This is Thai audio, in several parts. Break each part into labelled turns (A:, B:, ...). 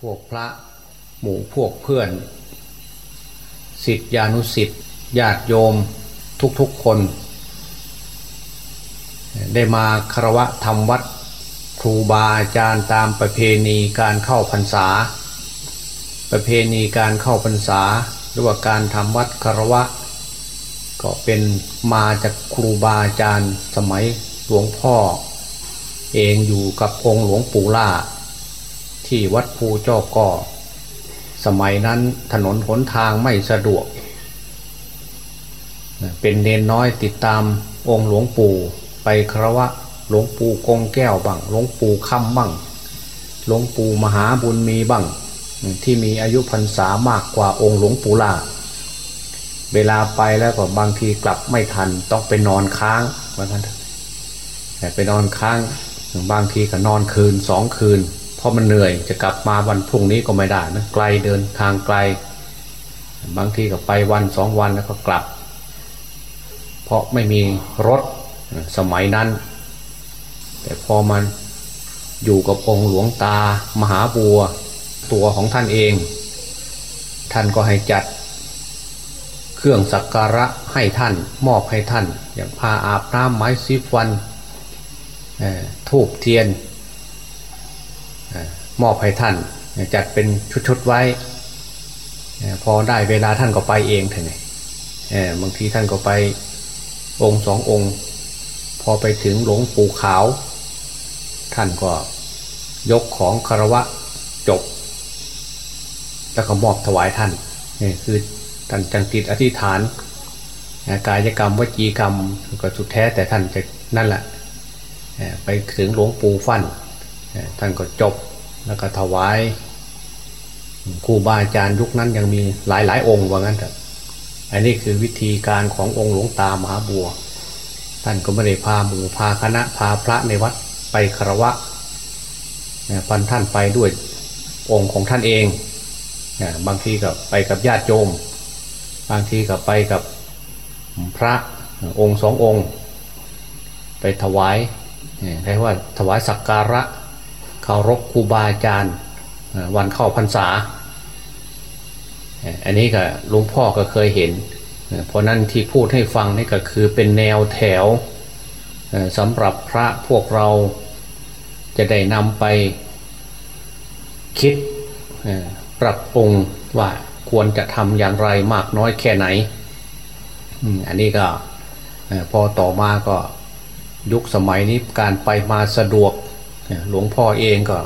A: พวกพระหมู่พวกเพื่อน สิทธิานุสิทธิญาติโยมทุกๆคน ได้มาคารวะทำวัดครูบาอาจารย์ตามประเพณีการเข้าพรรษา ประเพณีการเข้าพรรษา หรือว่าการทำวัดคารวะ ก็เป็นมาจากครูบาอาจารย์สมัยหลวงพ่อ เองอยู่กับองค์หลวงปู่ล่า ที่วัดภูเจ้าก่อสมัยนั้นถนนหนทางไม่สะดวก เป็นเนนน้อยติดตามองค์หลวงปู่ไปครวะหลวงปู่กงแก้วบ้างหลวงปู่คำบ้างหลวงปู่มหาบุญมีบ้างที่มีอายุพรรษามากกว่าองค์หลวงปู่ลาเวลาไปแล้วก็บางทีกลับไม่ทันต้องไปนอนค้างว่างั้นแต่ไปนอนค้างบางทีก็นอนคืนสองคืน พราะมันเหนื่อยจะกลับมาวันพรุ่งนี้ก็ไม่ได้นะไกลเดินทางไกล บางทีก็ไปวันสองวันแล้วก็กลับ เพราะไม่มีรถสมัยนั้น แต่พอมันอยู่กับองค์หลวงตา มหาบัว ตัวของท่านเอง ท่านก็ให้จัด เครื่องสักการะให้ท่านมอบให้ท่าน อย่างผ้าอาบน้ำไม้ซีฟันทูบเทียน มอบให้ท่าน จัดเป็นชุดๆไว้ พอได้เวลาท่านก็ไปเองเถอะบางทีท่านก็ไปองค์สององค์ พอไปถึงหลวงปู่ขาว ท่านก็ยกของคารวะจบ แล้วก็มอบถวายท่านนี่คือท่านจังติดอธิษฐานกายกรรมวจีกรรมก็สุดแท้แต่ท่านจะนั่นแหละไปถึงหลวงปู่ฟั่นท่านก็จบ แล้วก็ถวายครูบาอาจารย์ยุคนั้นยังมีหลายหลายองค์ว่างั้นเถอะอันนี้คือวิธีการขององค์หลวงตามหาบัว ท่านก็ไม่ได้พาหมู่พาคณะพาพระในวัดไปคารวะพันท่านไปด้วยองค์ของท่านเอง บางทีก็ไปกับญาติโยม บางทีก็ไปกับพระองค์สององค์ ไปถวายเรียกว่าถวายสักการะารพครูบาอาจารย์วันเข้าพรรษา อันนี้ก็ลวงพ่อก็เคยเห็น เพราะนั้นที่พูดให้ฟังนี่ก็คือเป็นแนวแถวสำหรับพระพวกเราจะได้นำไปคิดปรับปรุงว่าควรจะทำอย่างไรมากน้อยแค่ไหน อันนี้ก็พอต่อมาก็ยุคสมัยนี้การไปมาสะดวก หลวงพ่อเองก็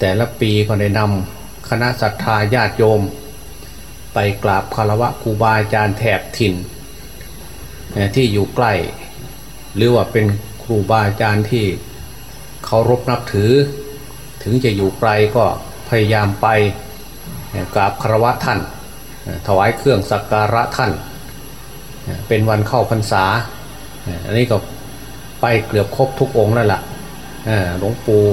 A: แต่ละปีก็ได้นำคณะศรัทธาญาติโยม ไปกราบคารวะครูบาอาจารย์แถบถิ่น ที่อยู่ใกล้ หรือว่าเป็นครูบาอาจารย์ที่เคารพนับถือ ถึงจะอยู่ไกลก็พยายามไปกราบคารวะท่าน ถวายเครื่องสักการะท่าน เป็นวันเข้าพรรษา อันนี้ก็ไปเกือบครบทุกองค์แล้วล่ะ หลวงปู่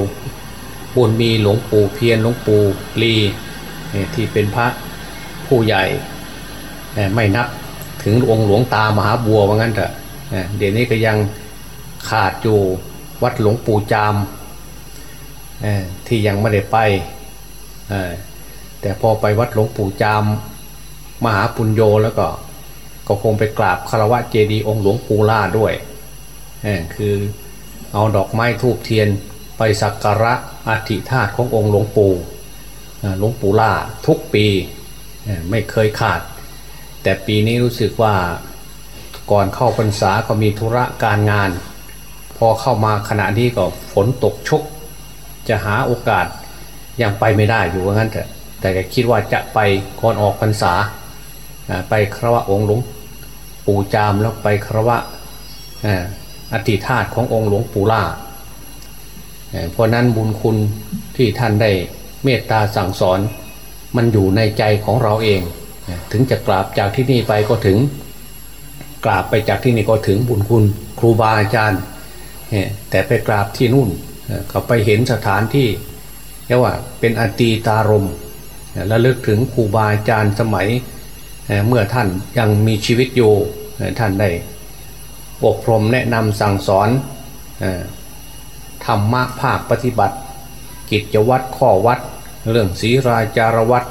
A: บุญมีหลวงปู่เพียรหลวงปู่ลีที่เป็นพระผู้ใหญ่ไม่นับถึงองค์หลวงตามหาบัวว่างั้นเถอะเดี๋ยวนี้ก็ยังขาดอยู่วัดหลวงปู่จามที่ยังไม่ได้ไปแต่พอไปวัดหลวงปู่จามมหาปุญโญแล้วก็ก็คงไปกราบคารวะเจดีย์องค์หลวงปู่ล่าด้วยคือ เอาดอกไม้ทูบเทียนไปสักการะอธิธาตุขององค์หลวงปู่หลวงปู่ล่าทุกปีไม่เคยขาด แต่ปีนี้รู้สึกว่าก่อนเข้าพรรษาก็มีธุระการงาน พอเข้ามาขณะนี้ก็ฝนตกชุก จะหาโอกาสยังไปไม่ได้อยู่ว่างั้นแต่แต่ก็คิดว่าจะไปก่อนออกพรรษา ไปครวะองค์หลวงปู่จามแล้วไปครวะ อธิธาตขององค์หลวงปู่ล่าเพราะนั้นบุญคุณที่ท่านได้เมตตาสั่งสอนมันอยู่ในใจของเราเอง ถึงจะกราบจากที่นี่ไปก็ถึง กราบไปจากที่นี่ก็ถึงบุญคุณครูบาอาจารย์ แต่ไปกราบที่นู่นเขาไปเห็นสถานที่เรียกว่าเป็นอตีตารมและเลึกถึงครูบาอาจารย์สมัยเมื่อท่านยังมีชีวิตอยู่ท่านได้ อบรมแนะนำสั่งสอนธรรมะภาคปฏิบัติ กิจวัตรข้อวัด เรื่องศีราจารวัต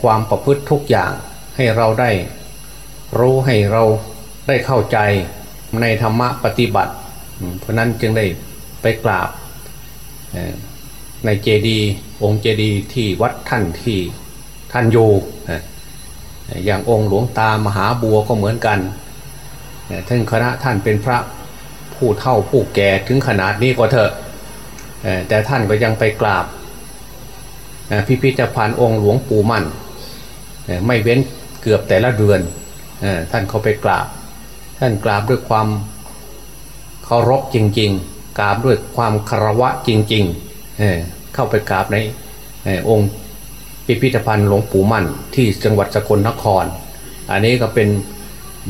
A: ความประพฤติทุกอย่างให้เราได้ รู้ให้เราได้เข้าใจในธรรมะปฏิบัติ เพราะนั้นจึงได้ไปกราบในเจดีองค์เจดีที่วัดท่านที่ท่านอยู่อย่างองค์หลวงตามหาบัวก็เหมือนกัน ท่านคณะท่านเป็นพระผู้เฒ่าผู้แก่ถึงขนาดนี้ก็เถอะแต่ท่านก็ยังไปกราบพิพิธภัณฑ์องค์หลวงปู่มั่นไม่เว้นเกือบแต่ละเดือนท่านเขาไปกราบ ท่านกราบด้วยความเคารพจริง ๆ กราบด้วยความคารวะจริงๆเข้าไปกราบในองค์พิพิธภัณฑ์หลวงปู่มั่นที่จังหวัดสกลนคร อันนี้ก็เป็น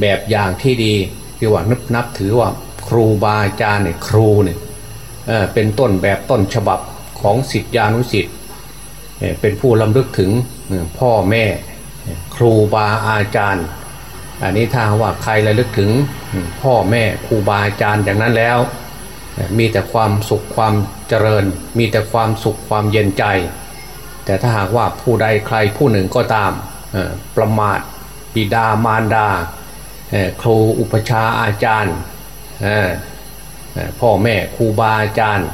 A: แบบอย่างที่ดีที่ว่านับนับถือว่าครูบาอาจารย์เนี่ยครูเนี่ยเป็นต้นแบบต้นฉบับของสิทธิานุสิทธิ์เป็นผู้ลำลึกถึงพ่อแม่ครูบาอาจารย์ อันนี้ถ้าว่าใครระลึกถึงพ่อแม่ครูบาอาจารย์อย่างนั้นแล้ว มีแต่ความสุขความเจริญ มีแต่ความสุขความเย็นใจ แต่ถ้าหากว่าผู้ใดใครผู้หนึ่งก็ตามประมาทปิดามารดา ครูอุปชาอาจารย์พ่อแม่ครูบาอาจารย์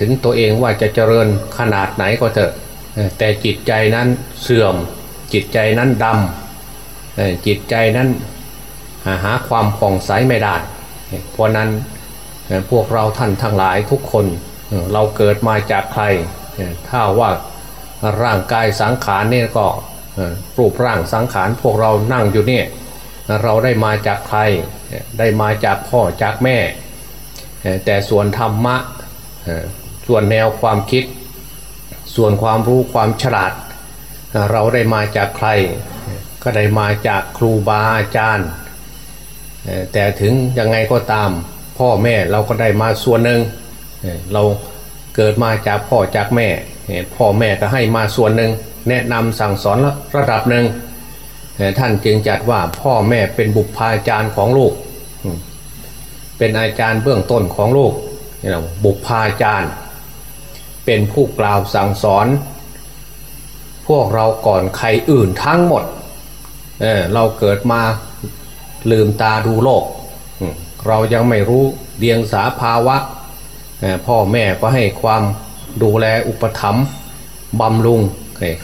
A: ถึงตัวเองว่าจะเจริญขนาดไหนก็เถอะแต่จิตใจนั้นเสื่อม จิตใจนั้นดำจิตใจนั้นหาความผ่องใสไม่ได้ เพราะนั้นพวกเราท่านทั้งหลายทุกคนเราเกิดมาจากใคร ถ้าว่าร่างกายสังขารเนี่ยก็รูปร่างสังขารพวกเรานั่งอยู่เนี่ย เราได้มาจากใครได้มาจากพ่อจากแม่ แต่ส่วนธรรมะส่วนแนวความคิด ส่วนความรู้ความฉลาด เราได้มาจากใคร ก็ได้มาจากครูบาอาจารย์ แต่ถึงยังไงก็ตามพ่อแม่เราก็ได้มาส่วนหนึ่งเราเกิดมาจากพ่อจากแม่ พ่อแม่ก็ให้มาส่วนหนึ่งแนะนำสั่งสอนระดับหนึ่ง ท่านจึงจัดว่าพ่อแม่เป็นบุพาจารย์ของลูก เป็นอาจารย์เบื้องต้นของลูกบุพาจารย์ เป็นผู้กล่าวสั่งสอน พวกเราก่อนใครอื่นทั้งหมดเเราเกิดมาลืมตาดูโลก เรายังไม่รู้เดียงสาภาวะ พ่อแม่ก็ให้ความดูแลอุปถัมภ์บำรุง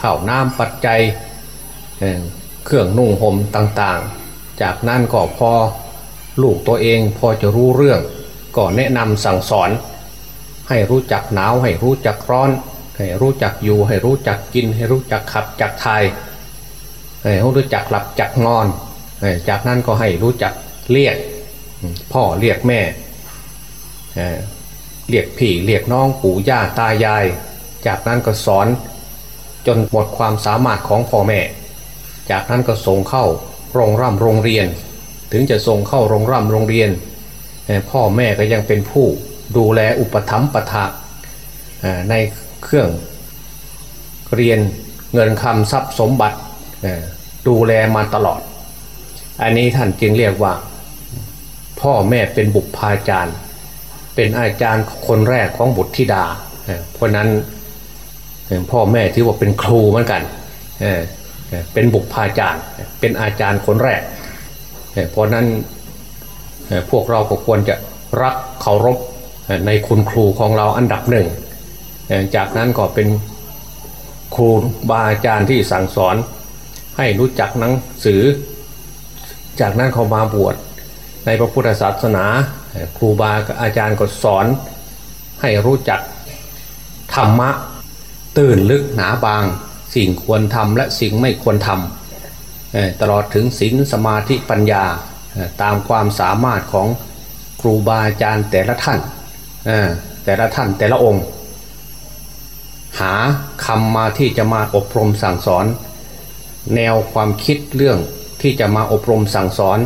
A: ข้าวน้ำปัจจัย เครื่องนุ่งห่มต่างๆ จากนั้นก็พอลูกตัวเองพอจะรู้เรื่อง ก็แนะนำสั่งสอน ให้รู้จักหนาวให้รู้จักร้อน ให้รู้จักอยู่ให้รู้จักกิน ให้รู้จักขับจักทายให้รู้จักหลับจักนอน จากนั้นก็ให้รู้จักเรียกพ่อเรียกแม่เรียกพี่เรียกน้องปู่ย่าตายาย จากนั้นก็สอนจนหมดความสามารถของพ่อแม่ จากนั้นก็ส่งเข้าโรงร่ำโรงเรียน ถึงจะส่งเข้าโรงร่ำโรงเรียน พ่อแม่ก็ยังเป็นผู้ดูแลอุปถัมภ์ประทะในเครื่องเรียนเงินคำทรัพย์สมบัติดูแลมาตลอด อันนี้ท่านจึงเรียกว่า พ่อแม่เป็นบุพาจารย์ เป็นอาจารย์คนแรกของบุตรธิดา เพราะนั้นพ่อแม่ที่ว่าเป็นครูเหมือนกัน เป็นบุพาจารย์ เป็นอาจารย์คนแรก เพราะนั้นพวกเราก็ควรจะรักเคารพในคุณครูของเราอันดับหนึ่ง จากนั้นก็เป็นครูบาอาจารย์ที่สั่งสอน ให้รู้จักหนังสือ จากนั้นเขามาบวชในพระพุทธศาสนา ครูบาอาจารย์ก็สอน ให้รู้จักธรรมะตื่นลึกหนาบาง สิ่งควรทำและสิ่งไม่ควรทำตลอดถึงศีลสมาธิปัญญาตามความสามารถของครูบาอาจารย์แต่ละท่านแต่ละท่านแต่ละองค์ หาคำมาที่จะมาอบรมสั่งสอน แนวความคิดเรื่องที่จะมาอบรมสั่งสอน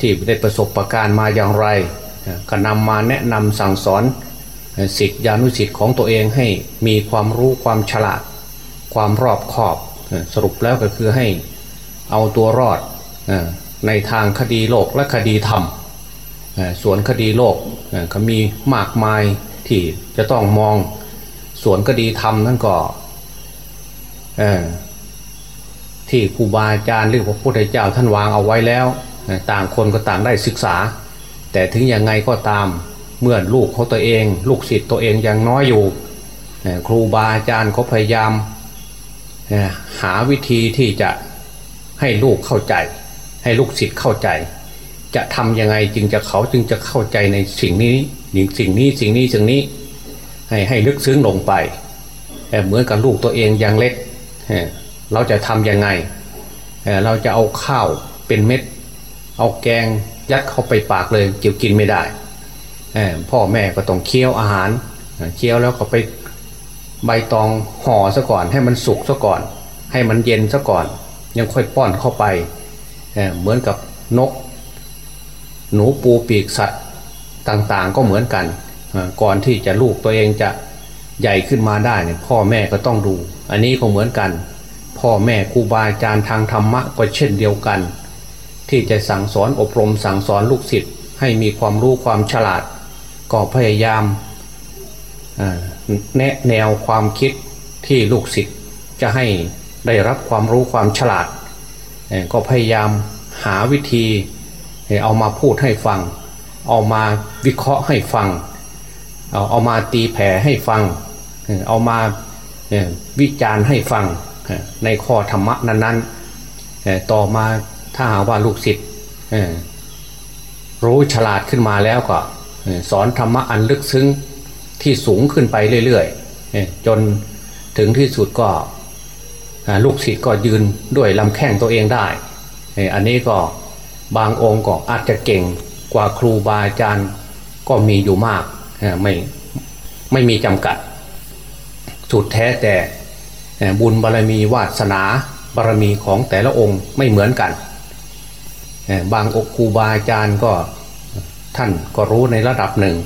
A: ที่ได้ประสบประการมาอย่างไรก็นำมาแนะนำสั่งสอนสิทธิานุสิทธิ์ของตัวเองให้มีความรู้ความฉลาด ความรอบขอบสรุปแล้วก็คือให้เอาตัวรอดในทางคดีโลกและคดีธรรมส่วนคดีโลกก็มีมากมายที่จะต้องมองส่วนก็ดีธรรมนั่นก็ที่ครูบาอาจารย์หรือพระพุทธเจ้าท่านวางเอาไว้แล้ว ต่างคนก็ต่างได้ศึกษา แต่ถึงยังไงก็ตามเมื่อลูกเขาตัวเอง ลูกศิษย์ตัวเองยังน้อยอยู่ ครูบาอาจารย์เขาพยายาม หาวิธีที่จะให้ลูกเข้าใจ ให้ลูกศิษย์เข้าใจ จะทำยังไงจึงจะเขาจึงจะเข้าใจในสิ่งนี้สิ่งนี้สิ่งนี้สิ่งนี้ ให้ให้ลึกซึ้งลงไปเหมือนกับลูกตัวเองยังเล็กเราจะทำยังไงเราจะเอาข้าวเป็นเม็ด เอาแกงยัดเข้าไปปากเลยเกี่ยวกินไม่ได้พ่อแม่ก็ต้องเคี้ยวอาหารเคี้ยวแล้วก็ไป ใบตองห่อซะก่อนให้มันสุกซะก่อน ให้มันเย็นซะก่อน ยังค่อยป้อนเข้าไปเเหมือนกับนก หนูปูปีกสัตว์ต่างๆก็เหมือนกัน ก่อนที่จะลูกตัวเองจะใหญ่ขึ้นมาได้เนี่ยพ่อแม่ก็ต้องดู อันนี้ก็เหมือนกัน พ่อแม่ครูบาอาจารย์ทางธรรมะก็เช่นเดียวกัน ที่จะสั่งสอนอบรมสั่งสอนลูกศิษย์ให้มีความรู้ความฉลาด ก็พยายาม แนะแนวความคิดที่ลูกศิษย์จะให้ได้รับความรู้ความฉลาด ก็พยายามหาวิธีเอามาพูดให้ฟัง เอามาวิเคราะห์ให้ฟัง เอาเอามาตีแผ่ให้ฟัง เอามาวิจารณ์ให้ฟังในข้อธรรมะนั้นๆ ต่อมาถ้าหาว่าลูกศิษย์รู้ฉลาดขึ้นมาแล้วก็สอนธรรมะอันลึกซึ้ง ที่สูงขึ้นไปเรื่อยๆจนถึงที่สุดก็ลูกศิษย์ก็ยืนด้วยลำแข้งตัวเองได้ อันนี้ก็บางองค์ก็อาจจะเก่งกว่าครูบาอาจารย์ก็มีอยู่มากไม่ไม่มีจำกัด สุดแท้แต่บุญบารรมีวาสนาบารรมีของแต่ละองค์ไม่เหมือนกัน บางอกครูบาอาจารย์ก็ท่านก็รู้ในระดับหนึ่ง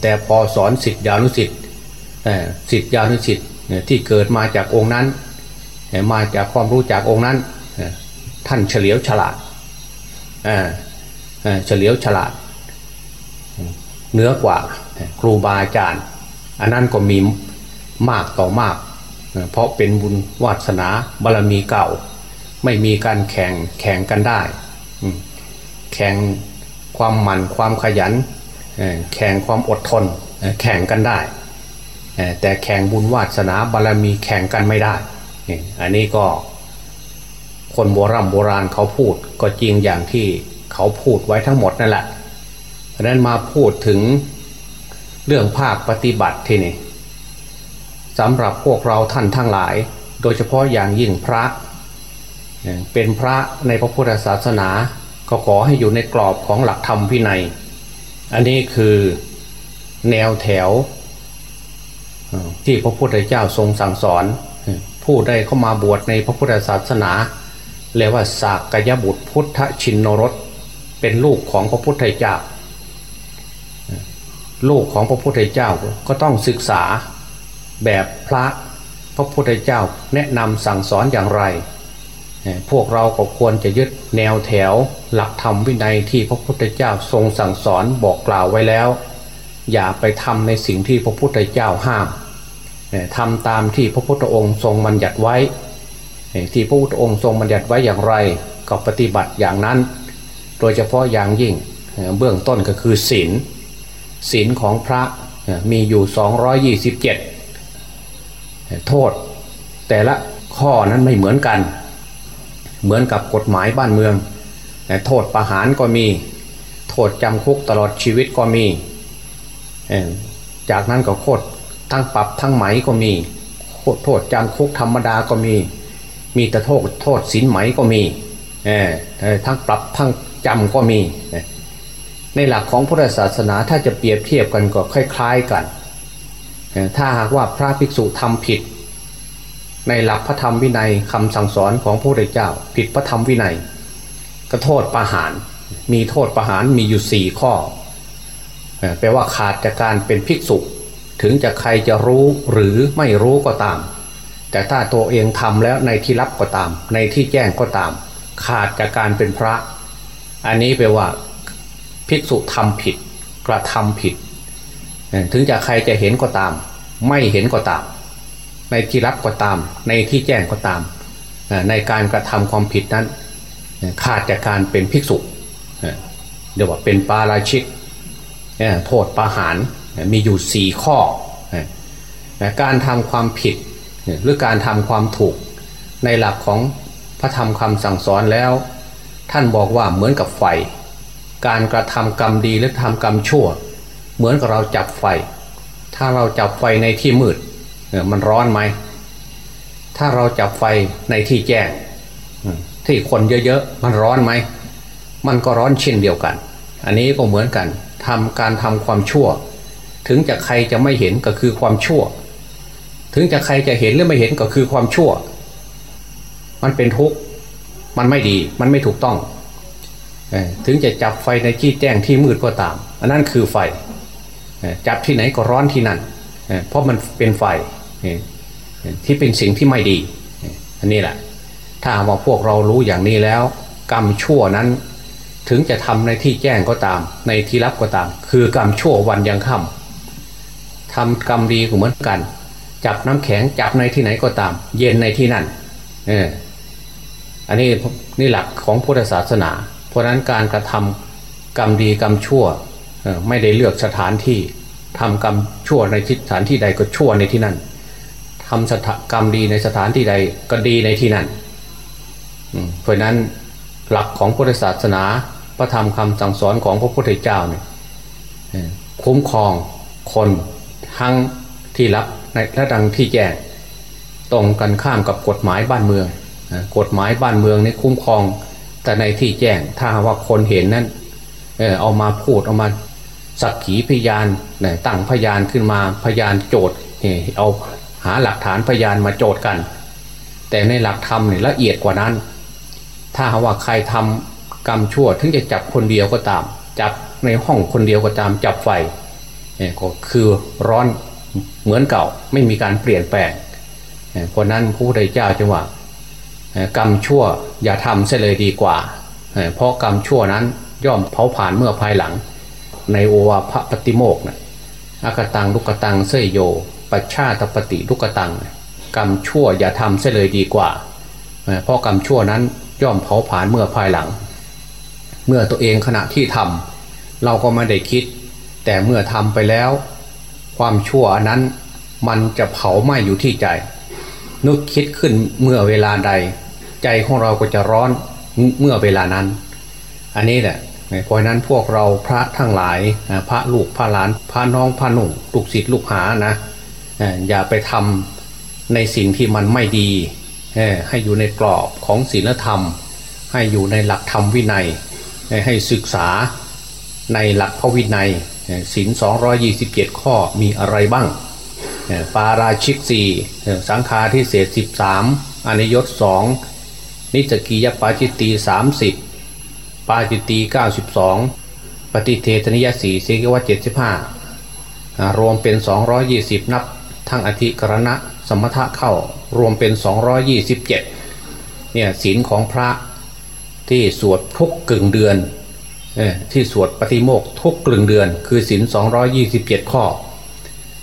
A: แต่พอสอนสิทธิานุสิทธิ์สิทธิานุสิทธิ์ที่เกิดมาจากองค์นั้น มาจากความรู้จากองค์นั้น ท่านเฉลียวฉลาดเฉลียวฉลาดเนื้อกว่าครูบาอาจารย์ อันนั้นก็มีมากต่อมาก เพราะเป็นบุญวาสนาบารรมีเก่า ไม่มีการแข่งแข่งกันได้ แข่งความหมั่นความขยัน แข่งความอดทนแข่งกันได้ แต่แข่งบุญวาสนาบารมีแข่งกันไม่ได้ อันนี้ก็คนโบราณโบราณเขาพูดก็จริงอย่างที่เขาพูดไว้ทั้งหมดนั่นแหละเพราะนั้นมาพูดถึงเรื่องภาคปฏิบัติที่นี่สำหรับพวกเราท่านทั้งหลาย โดยเฉพาะอย่างยิ่งพระ เป็นพระในพระพุทธศาสนา ก็ขอให้อยู่ในกรอบของหลักธรรมพินัย อันนี้คือแนวแถว ที่พระพุทธเจ้าทรงสั่งสอน ผู้ได้เข้ามาบวชในพระพุทธศาสนาเรียกว่าสากยบุตรพุทธชินนรสเป็นลูกของพระพุทธเจ้า ลูกของพระพุทธเจ้าก็ต้องศึกษาแบบพระพระพุทธเจ้าแนะนำสั่งสอนอย่างไร พวกเราก็ควรจะยึดแนวแถว หลักธรรมวินัยที่พระพุทธเจ้าทรงสั่งสอนบอกกล่าวไว้แล้ว อย่าไปทำในสิ่งที่พระพุทธเจ้าห้ามทำตามที่พระพุทธองค์ทรงบัญญัติไว้ ที่พระพุทธองค์ทรงบัญญัติไว้อย่างไรก็ปฏิบัติอย่างนั้น โดยเฉพาะอย่างยิ่งเบื้องต้นก็คือศีลศีลของพระมีอยู่ 227 โทษ แต่ละข้อนั้นไม่เหมือนกัน เหมือนกับกฎหมายบ้านเมือง โทษประหารก็มี โทษจำคุกตลอดชีวิตก็มี จากนั้นก็โทษทั้งปรับทั้งไหมก็มี โทษจำคุกธรรมดาก็มี มีแต่โทษโทษสินไหมก็มี ทั้งปรับทั้งจำก็มี ในหลักของพุทธศาสนาถ้าจะเปรียบเทียบกันก็คล้าย ๆกัน ถ้าหากว่าพระภิกษุทำผิด ในหลักพระธรรมวินัยคำสั่งสอนของพระพุทธเจ้า ผิดพระธรรมวินัยก็โทษประหาร มีโทษประหารมีอยู่สี่ข้อแปลว่าขาดจากการเป็นภิกษุ ถึงจะใครจะรู้หรือไม่รู้ก็ตาม แต่ถ้าตัวเองทำแล้วในที่ลับก็ตาม ในที่แจ้งก็ตาม ขาดจากการเป็นพระ อันนี้แปลว่าภิกษุทำผิด กระทำผิด ถึงจะใครจะเห็นก็ตาม ไม่เห็นก็ตาม ในที่รับก็ตาม ในที่แจ้งก็ตาม ในการกระทำความผิดนั้น ขาดจากการเป็นภิกษุเดี๋ยวว่าเป็นปาราชิกโทษประหารมีอยู่สี่ข้อ การทำความผิดหรือการทำความถูกในหลักของพระธรรมคำสั่งสอนแล้ว ท่านบอกว่าเหมือนกับไฟ การกระทำกรรมดีหรือทำกรรมชั่ว เหมือนกับเราจับไฟ ถ้าเราจับไฟในที่มืด มันร้อนไหม ถ้าเราจับไฟในที่แจ้งที่คนเยอะๆ มันร้อนไหม มันก็ร้อนเช่นเดียวกัน อันนี้ก็เหมือนกันทำการทำความชั่ว ถึงจะใครจะไม่เห็นก็คือความชั่ว ถึงจะใครจะเห็นหรือไม่เห็นก็คือความชั่ว มันเป็นทุกข์ มันไม่ดี มันไม่ถูกต้อง ถึงจะจับไฟในที่แจ้งที่มืดก็ตาม อันนั้นคือไฟ จับที่ไหนก็ร้อนที่นั่น เพราะมันเป็นไฟ ที่เป็นสิ่งที่ไม่ดี อันนี้แหละ ถ้าว่าพวกเรารู้อย่างนี้แล้ว กรรมชั่วนั้น ถึงจะทำในที่แจ้งก็ตาม ในที่รับก็ตาม คือกรรมชั่ววันยังค่ำทำกรรมดีก็เหมือนกัน จับน้ำแข็งจับในที่ไหนก็ตาม เย็นในที่นั่นเอออันนี้นี่หลักของพุทธศาสนา เพราะนั้นการกระทำกรรมดีกรรมชั่วไม่ได้เลือกสถานที่ทำกรรมชั่วในสถานที่ใดก็ชั่วในที่นั่น ทำสถกรรมดีในสถานที่ใดก็ดีในที่นั่นเพราะนั้นหลักของพุทธศาสนาพระธรรมคำสั่งสอนของพระพุทธเจ้าเนี่ยคุ้มครองคนทั้งที่รับในและดังที่แจ้งตรงกันข้ามกับกฎหมายบ้านเมืองกฎหมายบ้านเมืองนี่คุ้มครอง แต่ในที่แจ้งถ้าว่าคนเห็นนั้นเออเอามาพูดเอามาสักขีพยานตั้งพยานขึ้นมาพยานโจทย์เอา หาหลักฐานพยานมาโจทย์กัน แต่ในหลักธรรมเนี่ยละเอียดกว่านั้น ถ้าว่าใครทำกรรมชั่วถึงจะจับคนเดียวก็ตาม จับในห้องคนเดียวก็ตามจับไฟเนี่ยก็คือร้อนเหมือนเก่าไม่มีการเปลี่ยนแปลงเพราะนั้นพระพุทธเจ้าจึงว่ากรรมชั่วอย่าทำเสียเลยดีกว่า เพราะกรรมชั่วนั้นย่อมเผาผ่านเมื่อภายหลัง ในโอวาพระปฏิโมกนะอากตังลุกตังเสยโย ปัชชาตปฏิลุกตัง กรรมชั่วอย่าทำเสียเลยดีกว่า เพราะกรรมชั่วนั้นย่อมเผาผ่านเมื่อภายหลัง เมื่อตัวเองขณะที่ทำเราก็ไม่ได้คิด แต่เมื่อทำไปแล้ว ความชั่วนั้นมันจะเผาไหม้อยู่ที่ใจ นึกคิดขึ้นเมื่อเวลาใด ใจของเราก็จะร้อนเมื่อเวลานั้น อันนี้แหละเพราะนั้นพวกเราพระทั้งหลายพระลูกพระหลานพระน้องพระหนุ่มลูกศิษย์ลูกหานะ อย่าไปทำในสิ่งที่มันไม่ดี ให้อยู่ในกรอบของศีลธรรม ให้อยู่ในหลักธรรมวินัย ให้ศึกษาในหลักพระวินัยศีล227 ข้อมีอะไรบ้าง ปาราชิกสี่สังฆาทิเศษสิบสามอนิยตสองนิจกียปาจิตตีสามสิบปาจิตตีเก้าสิบสองปฏิเทธนิยสีเสกวัตเจ็ดสิบห้ารวมเป็นสองร้อยยี่สิบนับ ทั้งอธิกรณะสมถะเข้ารวมเป็นสองร้อยยี่สิบเจ็ดเนี่ยศีลของพระที่สวดทุกกึ่งเดือนที่สวดปฏิโมกทุกกลึงเดือน คือศีลสองร้อยี่สิบเจ็ดข้อ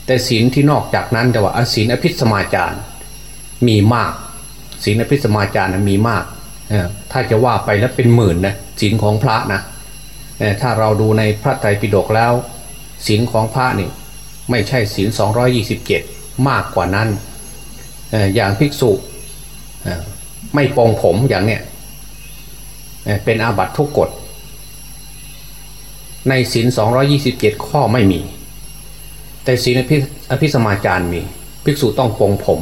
A: แต่ศีลที่นอกจากนั้นแต่ว่าศีลอภิสมาจารมีมากศีลอภิสมาจารมีมากถ้าจะว่าไปแล้วเป็นหมื่นนะศีลของพระนะถ้าเราดูในพระไตรปิฎกแล้วศีลของพระนี่ไม่ใช่ศีล227 มากกว่านั้น อย่างภิกษุไม่ปองผมอย่างเนี้ยเป็นอาบัตทุกกฎ ในศีล227 ข้อไม่มี แต่ศีลอภิสมาจารมี ภิกษุต้องปองผม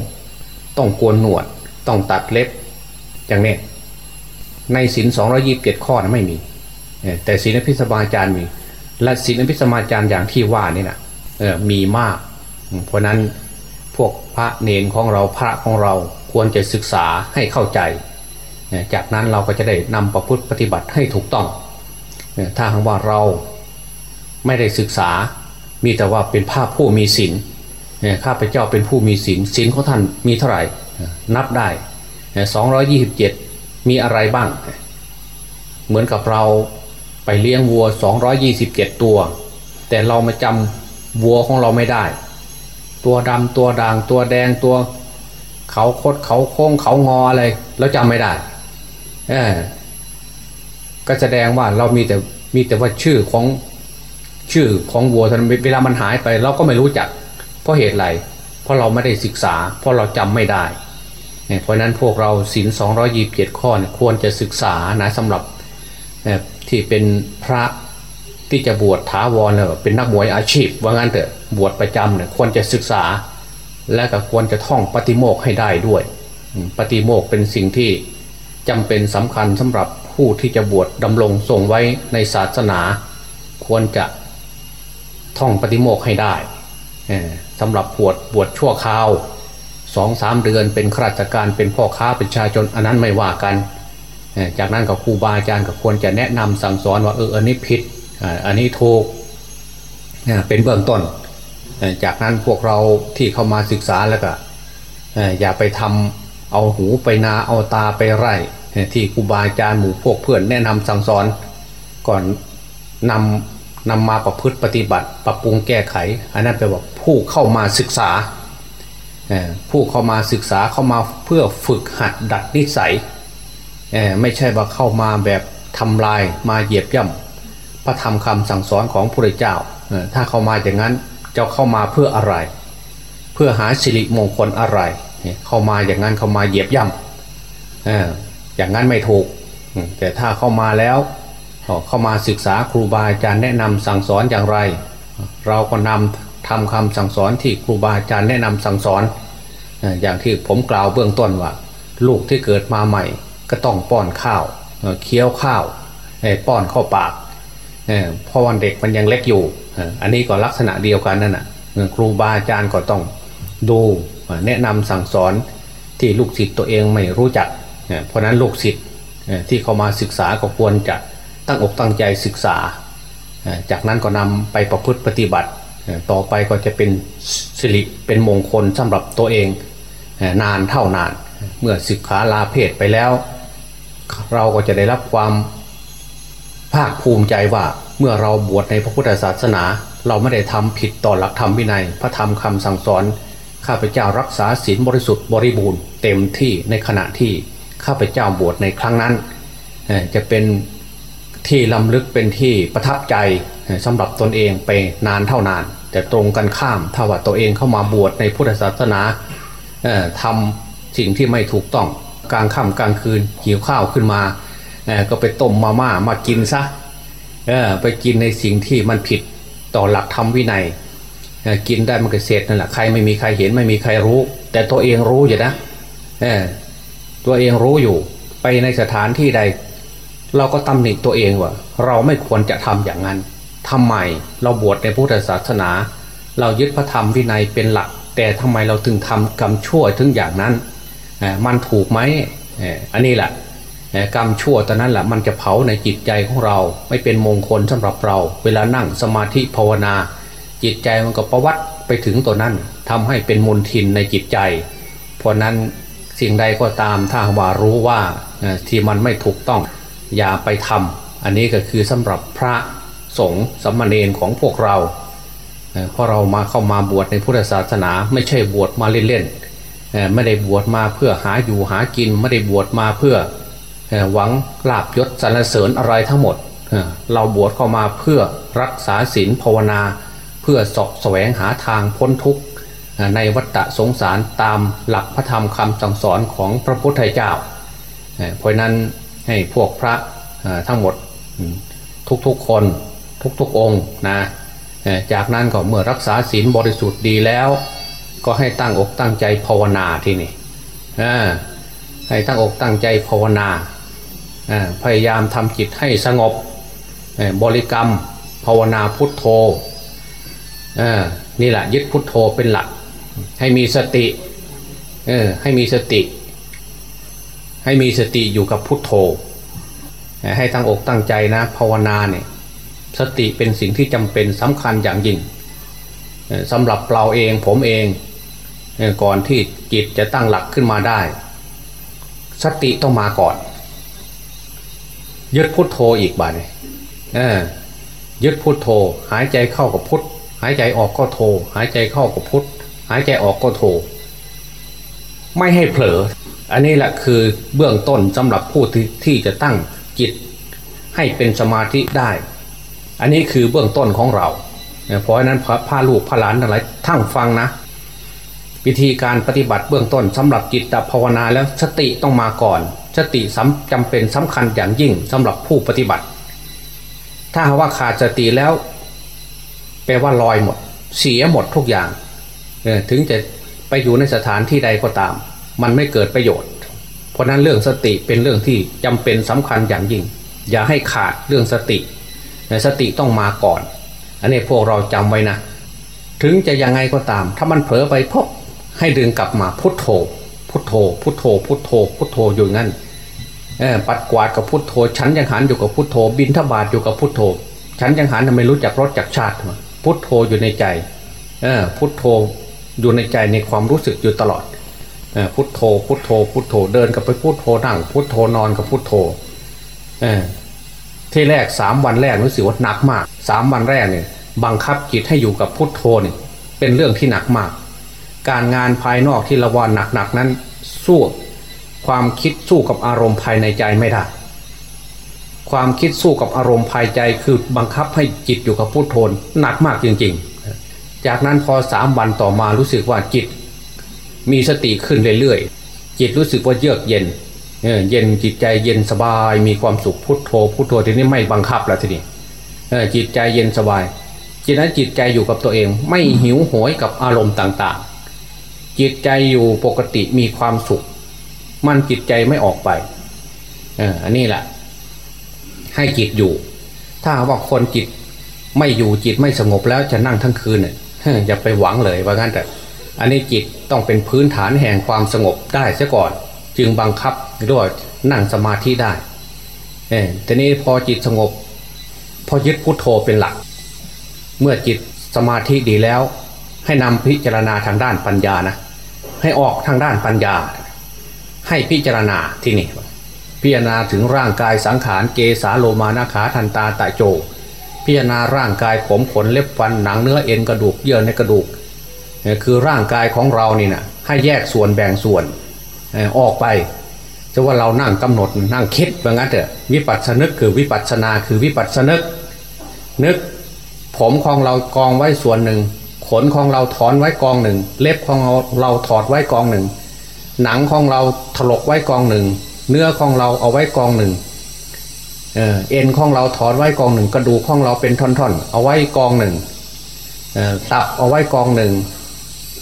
A: ต้องกวนหนวด ต้องตัดเล็บ อย่างนี้ ในศินสองยีิบเจ็ดข้อนะไม่มี แต่ศินพิสมาจารย์มี และศินพิสมาจารย์อย่างที่ว่านี่นะมีมาก เพราะนั้น พวกพระเนนของเราพระของเราควรจะศึกษาให้เข้าใจ จากนั้นเราก็จะได้นำประพฤติปฏิบัติให้ถูกต้อง ถ้าหากว่าเราไม่ได้ศึกษา มีแต่ว่าเป็นภาพผู้มีศีลข้าพเจ้าเป็นผู้มีศีลศีลของท่านมีเท่าไหร่ นับได้สองยี่สิบเจ็ดมีอะไรบ้าง เหมือนกับเราไปเลี้ยงวัวสองยี่สิบเจ็ดตัว แต่เรามาจำวัวของเราไม่ได้ ตัวดำตัวด่างตัวแดงตัว เขาคดเขาโค้งเขางออะไรแล้วจำไม่ได้เออก็แสดงว่าเรามีแต่มีแต่ว่าชื่อของชื่อของวัวท่านเวลามันหายไป เราก็ไม่รู้จัก เพราะเหตุไรเพราะเราไม่ได้ศึกษา เพราะเราจำไม่ได้เพราะนั้นพวกเราศีลสองยีิบเจ็ดข้อควรจะศึกษานะสำหรับที่เป็นพระที่จะบวชถาวรเลยเป็นนักมวยอาชีพว่างั้นเถอะ บวชประจำเนี่ยควรจะศึกษา และก็ควรจะท่องปฏิโมกให้ได้ด้วย ปฏิโมกเป็นสิ่งที่จำเป็นสำคัญสำหรับผู้ที่จะบวชดำรงทรงไว้ในศาสนา ควรจะท่องปฏิโมกให้ได้สำหรับบวชบวชชั่วคราวสองสามเดือนเป็นข้าราชการเป็นพ่อค้าเป็นชาชนอันนั้นไม่ว่ากัน จากนั้นกับครูบาอาจารย์ก็ควรจะแนะนำสั่งสอนว่าเอออันนี้ผิดอันนี้ถูกเป็นเบื้องต้น จากนั้นพวกเราที่เข้ามาศึกษาแล้วก็อย่าไปทำเอาหูไปนาเอาตาไปไร่ที่ครูบาอาจารย์หมู่พวกเพื่อนแนะนำสั่งสอน ก่อนนำนำมาประพฤติปฏิบัติ ปรับปรุงแก้ไข อันนั้นแปลว่าผู้เข้ามาศึกษาผู้เข้ามาศึกษาเข้ามาเพื่อฝึกหัดดัดนิสัยไม่ใช่ว่าเข้ามาแบบทำลายมาเหยียบย่ำพระธรรมคำสั่งสอนของพระเจ้าถ้าเข้ามาอย่างนั้น จะเข้ามาเพื่ออะไร เพื่อหาสิริมงคลอะไร เข้ามาอย่างนั้นเข้ามาเหยียบย่ำอย่างนั้นไม่ถูก แต่ถ้าเข้ามาแล้วเข้ามาศึกษาครูบาอาจารย์แนะนำสั่งสอนอย่างไร เราก็นำทำคำสั่งสอนที่ครูบาอาจารย์แนะนำสั่งสอน อย่างที่ผมกล่าวเบื้องต้นว่า ลูกที่เกิดมาใหม่ ก็ต้องป้อนข้าวเคี้ยวข้าวป้อนเข้าปากเพราะวันเด็กมันยังเล็กอยู่ อันนี้ก็ลักษณะเดียวกันนั่นแหะครูบาอาจารย์ก็ต้องดูแนะนำสั่งสอนที่ลูกศิษย์ตัวเองไม่รู้จัก เพราะนั้นลูกศิษย์ที่เขามาศึกษาก็ควรจะตั้งอกตั้งใจศึกษา จากนั้นก็นำไปประพฤติปฏิบัติ ต่อไปก็จะเป็นสิริเป็นมงคลสำหรับตัวเองนานเท่านาน เมื่อศึกษาลาเพศไปแล้ว เราก็จะได้รับความภาคภูมิใจว่า เมื่อเราบวชในพระพุทธศาสนา เราไม่ได้ทำผิดต่อหลักธรรมวินัย พระธรรมคำสั่งสอน ข้าพเจ้ารักษาศีลบริสุทธิ์บริบูรณ์เต็มที่ในขณะที่ข้าพเจ้าบวชในครั้งนั้น จะเป็นที่ลำลึกเป็นที่ประทับใจสำหรับตนเองไปนานเท่านาน แต่ตรงกันข้ามถ้าว่าตัวเองเข้ามาบวชในพุทธศาสนาทำสิ่งที่ไม่ถูกต้องกลางค่ำกลางคืนหิวข้าวขึ้นมาก็ไปต้มมาม่ามากินซะ ไปกินในสิ่งที่มันผิดต่อหลักธรรมวินัยกินได้มันก็เสร็จนั่นแหละใครไม่มีใครเห็นไม่มีใครรู้ แต่ตัวเองรู้อยู่นะตัวเองรู้อยู่ไปในสถานที่ใด เราก็ตำหนิตัวเองว่า เราไม่ควรจะทำอย่างนั้นทำไมเราบวชในพุทธศาสนา เรายึดพระธรรมวินัยเป็นหลัก แต่ทำไมเราถึงทำกรรมชั่วถึงอย่างนั้นมันถูกไหมอันนี้แหละ กรรมชั่วตอนนั้นแหละมันจะเผาในจิตใจของเรา ไม่เป็นมงคลสำหรับเรา เวลานั่งสมาธิภาวนา จิตใจมันก็ประวัติไปถึงตัวนั้นทำให้เป็นมลทินในจิตใจ เพราะนั้นสิ่งใดก็ตามถ้าว่ารู้ว่าที่มันไม่ถูกต้องอย่าไปทำอันนี้ก็คือสำหรับพระสงฆ์สัมมาเนรของพวกเราเพราะเรามาเข้ามาบวชในพุทธศาสนา ไม่ใช่บวชมาเล่นๆไม่ได้บวชมาเพื่อหาอยู่หากิน ไม่ได้บวชมาเพื่อ หวังลาบยศสรรเสริญอะไรทั้งหมด เราบวชเข้ามาเพื่อรักษาศีลภาวนา เพื่อสอบแสวงหาทางพ้นทุกข์ในวัฏสงสารตามหลักพระธรรมคำสั่งสอนของพระพุทธเจ้า เพราะนั้นให้พวกพระทั้งหมดทุกๆคนทุกๆองค์นะจากนั้นก็เมื่อรักษาศีลบริสุทธิ์ดีแล้ว ก็ให้ตั้งอกตั้งใจภาวนาที่นี่ให้ตั้งอกตั้งใจภาวนา พยายามทำจิตให้สงบบริกรรมภาวนาพุทโธนี่แหละยึดพุทโธเป็นหลัก ให้มีสติให้มีสติ ให้มีสติอยู่กับพุทโธ ให้ตั้งอกตั้งใจนะภาวนาเนี่ยสติเป็นสิ่งที่จำเป็นสำคัญอย่างยิ่งสำหรับเราเองผมเองก่อนที่จิตจะตั้งหลักขึ้นมาได้ สติต้องมาก่อน ยึดพุทโธอีกบาเลยยึดพุทโธ หายใจเข้ากับพุทหายใจออกก็โธหายใจเข้ากับพุทหายใจออกก็โทไม่ให้เผลอ อันนี้แหละคือเบื้องต้นสำหรับผู้ที่ที่จะตั้งจิตให้เป็นสมาธิได้ อันนี้คือเบื้องต้นของเราเพราะฉะนั้นพาลูกพาหลานอะไรทั้งฟังนะวิธีการปฏิบัติเบื้องต้นสำหรับจิตภาวนาแล้วสติต้องมาก่อน สติจำเป็นสำคัญอย่างยิ่งสำหรับผู้ปฏิบัติ ถ้าว่าขาดสติแล้ว แปลว่าลอยหมด เสียหมดทุกอย่างถึงจะไปอยู่ในสถานที่ใดก็ตาม มันไม่เกิดประโยชน์ เพราะนั้นเรื่องสติเป็นเรื่องที่จำเป็นสำคัญอย่างยิ่ง อย่าให้ขาดเรื่องสติสติต้องมาก่อน อันนี้พวกเราจำไว้นะ ถึงจะยังไงก็ตาม ถ้ามันเผลอไปพบให้ดึงกลับมาพุทโธพุทโธพุทโธพุทโธพุทโธอยู่งั้น ปัดกวาดกับพุทโธฉันยังหันอยู่กับพุทโธ บินทบาทอยู่กับพุทโธ ฉันยังหันทำไมรู้จักรสจักชาติ พุทโธอยู่ในใจพุทโธอยู่ในใจในความรู้สึกอยู่ตลอดพุทโธ พุทโธ พุทโธเดินกับไปพุทโธนั่งพุทโธนอนกับพุทโธที่แรกสามวันแรกรู้สึกว่าหนักมากสามวันแรกเนี่ยบังคับจิตให้อยู่กับพุทโธเนี่ยเป็นเรื่องที่หนักมาก การงานภายนอกที่ละวันหนักๆนั้นสู้ ความคิดสู้กับอารมณ์ภายในใจไม่ได้ ความคิดสู้กับอารมณ์ภายใจคือบังคับให้จิตอยู่กับพุทโธหนักมากจริง ๆ จากนั้นพอสามวันต่อมารู้สึกว่าจิต มีสติขึ้นเรื่อยๆจิตรู้สึกว่าเยือกเย็นเย็นจิตใจเย็นสบาย มีความสุขพุทโธพุทโธทีนี้ไม่บังคับแล้วทีนี้จิตใจเย็นสบายจิตนั้นจิตใจอยู่กับตัวเองไม่หิวโหยกับอารมณ์ต่างๆ จิตใจอยู่ปกติมีความสุข มันจิตใจไม่ออกไปอันนี้แหละให้จิตอยู่ ถ้าว่าคนจิตไม่อยู่จิตไม่สงบแล้วจะนั่งทั้งคืนเนี่ยอย่าไปหวังเลยว่างั้นแต่อันนี้จิตต้องเป็นพื้นฐานแห่งความสงบได้ซะก่อน จึงบังคับด้วยนั่งสมาธิได้เออทีนี้พอจิตสงบ พอยึดพุทโธเป็นหลัก เมื่อจิตสมาธิดีแล้ว ให้นำพิจารณาทางด้านปัญญานะให้ออกทางด้านปัญญา ให้พิจารณาที่นี่พิจารณาถึงร่างกายสังขารเกสาโลมานาขาทันตาตะโจ พิจารณาร่างกายผมขนเล็บฟันหนังเนื้อเอ็นกระดูกเยื่อในกระดูกคือร่างกายของเรานี่นะให้แยกส่วนแบ่งส่วนออกไปจะว่าเรานั่งกำหนดนั่งคิดว่างั้นเถอะวิปัสสนึกคือวิปัสนาคือวิปัสสนึก นึก ผมของเรากองไว้ส่วนหนึ่ง ขนของเราถอนไว้กองหนึ่ง เล็บของเราเราถอดไว้กองหนึ่ง หนังของเราถลกไว้กองหนึ่ง เนื้อของเราเอาไว้กองหนึ่งเอ็นของเราถอนไว้กองหนึ่ง กระดูกของเราเป็นท่อนๆ เอาไว้กองหนึ่งตับเอาไว้กองหนึ่ง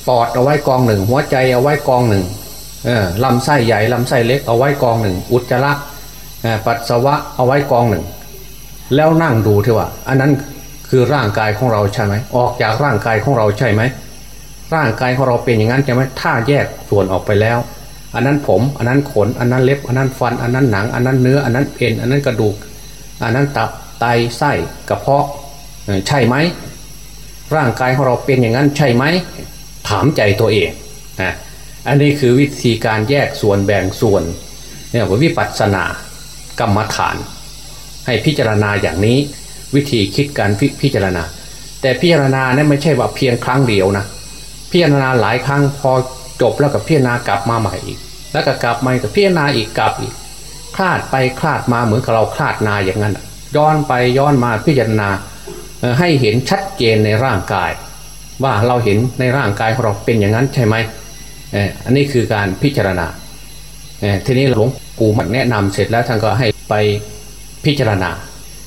A: ปอดเอาไว้กองหนึ่ง หัวใจเอาไว้กองหนึ่งลำไส้ใหญ่ลำไส้เล็กเอาไว้กองหนึ่ง อุจจาระปัสสาวะเอาไว้กองหนึ่ง แล้วนั่งดูเถอะว่า อันนั้นคือร่างกายของเราใช่ไหม ออกจากร่างกายของเราใช่ไหม ร่างกายของเราเป็นอย่างนั้นใช่ไหมถ้าแยกส่วนออกไปแล้ว อันนั้นผม อันนั้นขน อันนั้นเล็บ อันนั้นฟัน อันนั้นหนัง อันนั้นเนื้อ อันนั้นเอ็น อันนั้นกระดูก อันนั้นตับ ไต ไส้ กระเพาะ ใช่ไหม ร่างกายของเราเป็นอย่างนั้นใช่ไหม ถามใจตัวเองนะอันนี้คือวิธีการแยกส่วนแบ่งส่วนเนี่ยว่าวิปัสสนากรรมฐาน ให้พิจารณาอย่างนี้วิธีคิดการพิจารณา แต่พิจารณาเนี่ยไม่ใช่ว่าเพียงครั้งเดียวนะ พิจารณาหลายครั้งพอจบแล้วก็พิจารณากลับมาใหม่อีก แล้วก็กลับมาก็พิจารณาอีกกลับอีกคลาดไปคลาดมาเหมือนกับเราคลาดนาอย่างนั้นย้อนไปย้อนมาพิจารณาให้เห็นชัดเจนในร่างกาย ว่าเราเห็นในร่างกายของเราเป็นอย่างนั้นใช่ไหมอันนี้คือการพิจารณาทีนี้หลวงปู่มันแนะนำเสร็จแล้วท่านก็ให้ไปพิจารณา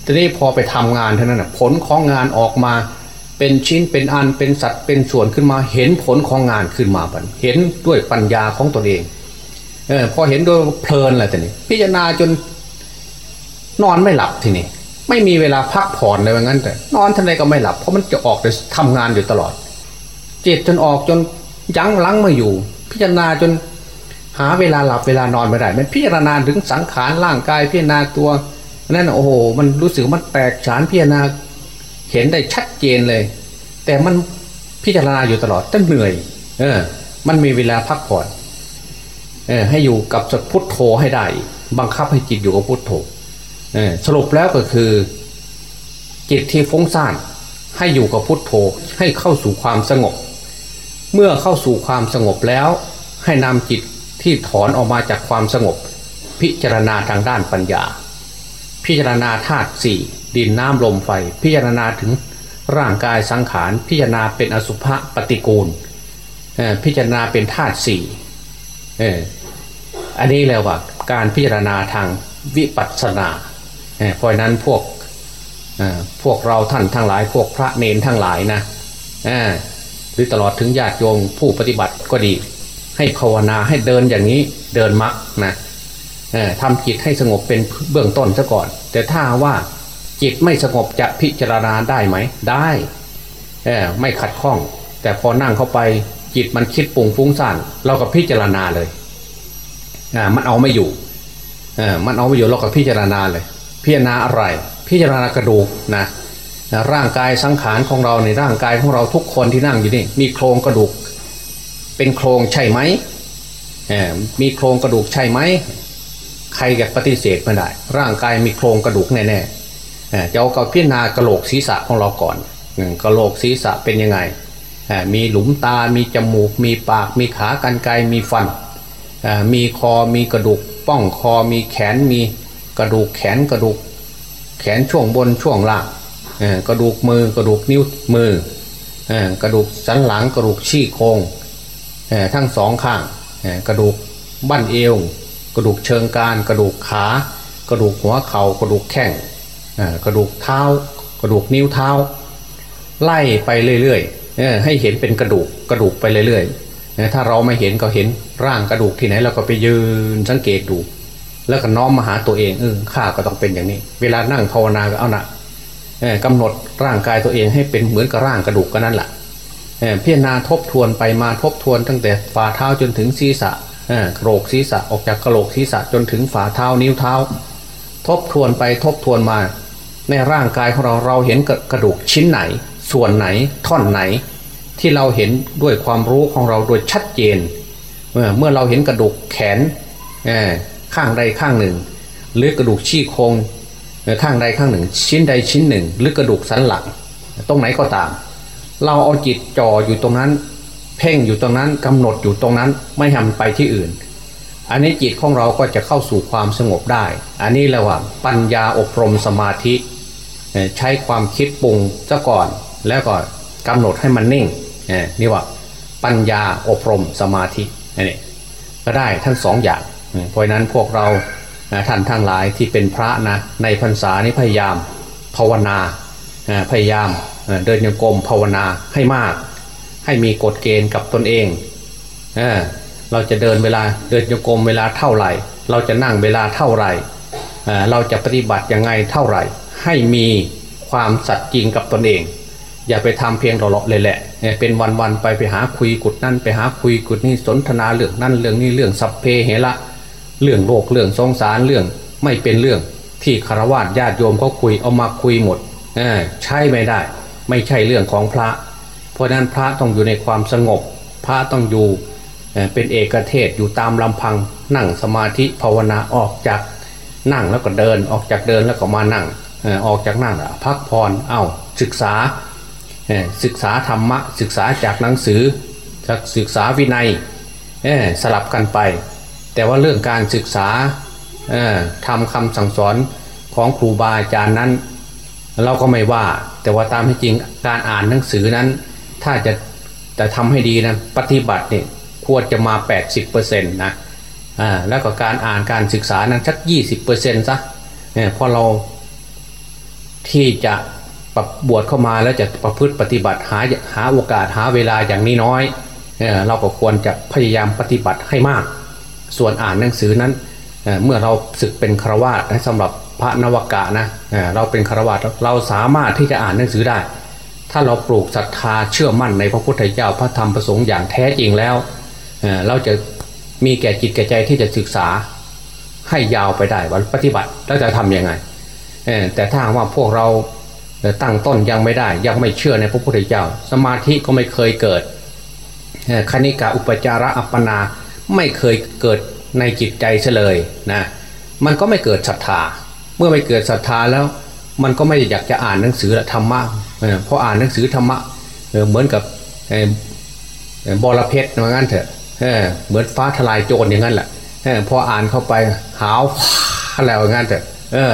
A: ทีนี้พอไปทำงานเท่านั้นผลของงานออกมา เป็นชิ้นเป็นอันเป็นสัตว์เป็นส่วนขึ้นมาเห็นผลของงานขึ้นมาบันเห็นด้วยปัญญาของตนเองเออพอเห็นโดยเพลินอะไรแต่นี้พิจารณาจนนอนไม่หลับทีนี้ไม่มีเวลาพักผ่อนเลยว่างั้นแต่นอนทันใดก็ไม่หลับ เพราะมันจะออกแต่ทำงานอยู่ตลอดจิตจนออกจนยั้งลังมาอยู่ พิจารณาจนหาเวลาหลับเวลานอนไม่ได้มันพิจารณาถึงสังขารร่างกายพิจารณาตัวนั่นโอ้โห มันรู้สึกมันแตกฉานพิจารณา เห็นได้ชัดเจนเลย แต่มันพิจารณาอยู่ตลอดตั้งเหนื่อย เออ มันมีเวลาพักผ่อนเออให้อยู่กับสพุทโธให้ได้ บังคับให้จิตอยู่กับพุทโธเออสรุปแล้วก็คือ จิตที่ฟุ้งซ่านให้อยู่กับพุทโธให้เข้าสู่ความสงบ เมื่อเข้าสู่ความสงบแล้ว ให้นำจิตที่ถอนออกมาจากความสงบ พิจารณาทางด้านปัญญา พิจารณาธาตุสี่ ดินน้ำลมไฟ พิจารณาถึงร่างกายสังขารพิจารณาเป็นอสุภะปฏิกูลพิจารณาเป็นธาตุสี่อันนี้แล้วว่าการพิจารณาทางวิปัสสนาเพราะนั้นพวกพวกเราท่านทั้งหลาย พวกพระเนนทั้งหลายนะหรือตลอดถึงญาติโยมผู้ปฏิบัติก็ดี ให้ภาวนาให้เดินอย่างนี้เดินมักนะทำจิตให้สงบเป็นเบื้องต้นซะก่อน แต่ถ้าว่า จิตไม่สงบจะพิจารณาได้ไหมได้ไม่ขัดข้อง แต่พอนั่งเข้าไปจิตมันคิดปุ่งฟุ้งซ่านเราก็พิจารณาเลยมันเอาไม่อยู่มันเอาไม่อยู่เราก็พิจารณาเลย พิจารณาอะไร พิจารณากระดูกนะร่างกายสังขารของเราในร่างกายของเราทุกคนที่นั่งอยู่นี่มีโครงกระดูก เป็นโครงใช่ไหมมีโครงกระดูกใช่ไหมใครจะปฏิเสธไม่ได้ ร่างกายมีโครงกระดูกแน่ๆ จะเอากับพิจารณากระโหลกศีรษะของเราก่อนกระโหลกศีรษะเป็นยังไง มีหลุมตา มีจมูก มีปาก มีขากรรไกรมีฟัน มีคอ มีกระดูก ป้องคอ มีแขน มีกระดูกแขนกระดูก แขนช่วงบนช่วงล่าง กระดูกมือกระดูกนิ้วมือ กระดูกสันหลังกระดูกชี้โครงทั้งสองข้าง กระดูกบั้นเอว กระดูกเชิงการ กระดูกขา กระดูกหัวเข่ากระดูกแข้ง กระดูกเท้ากระดูกนิ้วเท้า ไล่ไปเรื่อยๆให้เห็นเป็นกระดูกกระดูกไปเรื่อยๆถ้าเราไม่เห็นก็เห็นร่างกระดูกที่ไหนเราก็ไปยืนสังเกตดู แล้วก็น้อมมาหาตัวเองเออข้าก็ต้องเป็นอย่างนี้ เวลานั่งภาวนาก็เอาหนะกำหนดร่างกายตัวเองให้เป็นเหมือนกับร่างกระดูกก็นั่นแหละพิจารณาทบทวนไปมาทบทวนตั้งแต่ฝ่าเท้าจนถึงศีรษะกระโหลกศีรษะออกจากกระโหลกศีรษะจนถึงฝ่าเท้านิ้วเท้า ทบทวนไปทบทวนมา ในร่างกายของเราเราเห็นกระดูกชิ้นไหน ส่วนไหนท่อนไหน ที่เราเห็นด้วยความรู้ของเราโดยชัดเจนเมื่อเราเห็นกระดูกแขนข้างใดข้างหนึ่ง หรือกระดูกชี้โครงข้างใดข้างหนึ่ง ชิ้นใดชิ้นหนึ่ง หรือกระดูกสันหลังตรงไหนก็ตาม เราเอาจิตจ่ออยู่ตรงนั้น เพ่งอยู่ตรงนั้นกำหนดอยู่ตรงนั้นไม่ทำไปที่อื่น อันนี้จิตของเราก็จะเข้าสู่ความสงบได้ อันนี้แหว่าปัญญาอบรมสมาธิ ใช้ความคิดปรุงซะก่อน แล้วก็กำหนดให้มันนิ่งนี่ว่าปัญญาอบรมสมาธินี่ก็ได้ทั้งสองอย่าง เพราะนั้นพวกเราท่านทั้งหลายที่เป็นพระนะในพรรษานี้พยายามภาวนาพยายามเดินโยกรมภาวนาให้มาก ให้มีกฎเกณฑ์กับตนเองเเราจะเดินเวลาเดินโยกรมเวลาเท่าไหร่ เราจะนั่งเวลาเท่าไหร่ เราจะปฏิบัติยังไงเท่าไหร่ ให้มีความสัตย์จริงกับตนเอง อย่าไปทำเพียงหลอกเลยแหละเป็นวันๆไปไปหาคุยกุดนั่นไปหาคุยกุดนี่สนทนาเรื่องนั่นเรื่องนี้เรื่องสัพเพเหระเรื่องโลกเรื่องสงสารเรื่องไม่เป็นเรื่องที่คารวะญาติโยมเขาคุยเอามาคุยหมดใช่ไม่ได้ ไม่ใช่เรื่องของพระ เพราะนั้นพระต้องอยู่ในความสงบ พระต้องอยู่เป็นเอกเทศอยู่ตามลำพังนั่งสมาธิภาวนาออกจากนั่งแล้วก็เดินออกจากเดินแล้วก็มานั่ง ออกจากนั่งพักผ่อนเอา้าศึกษาศึกษาธรรมะศึกษาจากหนังสือศึกษาวินัยสลับกันไป แต่ว่าเรื่องการศึกษาทำคำสั่งสอนของครูบาอาจารย์นั้น เราก็ไม่ว่า แต่ว่าตามให้จริงการอ่านหนังสือนั้น ถ้าจะแต่ทำให้ดีนะปฏิบัติเนี่ยควรจะมา 80%นะอ่าแล้วก็การอ่านการศึกษานั้นสัก 20%ซะเนี่ยพอเรา ที่จะปรับบวชเข้ามาแล้วจะประพฤติปฏิบัติหาหาโอกาสหาเวลาอย่างนี้น้อยเเราก็ควรจะพยายามปฏิบัติให้มาก ส่วนอ่านหนังสือนั้นเมื่อเราศึกเป็นครวาสนะสำหรับพระนวกะนะเราเป็นครวาสเราสามารถที่จะอ่านหนังสือได้ ถ้าเราปลูกศรัทธาเชื่อมั่นในพระพุทธเจ้าพระธรรมประสงค์อย่างแท้จริงแล้วเราจะมีแก่จิตแก่ใจที่จะศึกษาให้ยาวไปได้วันปฏิบัติแล้วจะทํำยังไง แต่ถ้าว่าพวกเราตั้งต้นยังไม่ได้ ยังไม่เชื่อในพระพุทธเจ้า สมาธิก็ไม่เคยเกิดคณิกาอุปจาระอัปปนาไม่เคยเกิดในจิตใจเฉลยนะมันก็ไม่เกิดศรัทธา เมื่อไม่เกิดศรัทธาแล้ว มันก็ไม่อยากจะอ่านหนังสือธรรมะเพราะอ่านหนังสือธรรมะเหมือนกับบอระเพ็ดเหมือนกันเถอะเหมือนฟ้าทลายโจรอย่างนั้นแหละพออ่านเข้าไปหาวแล้วอย่างนั้นเถอะ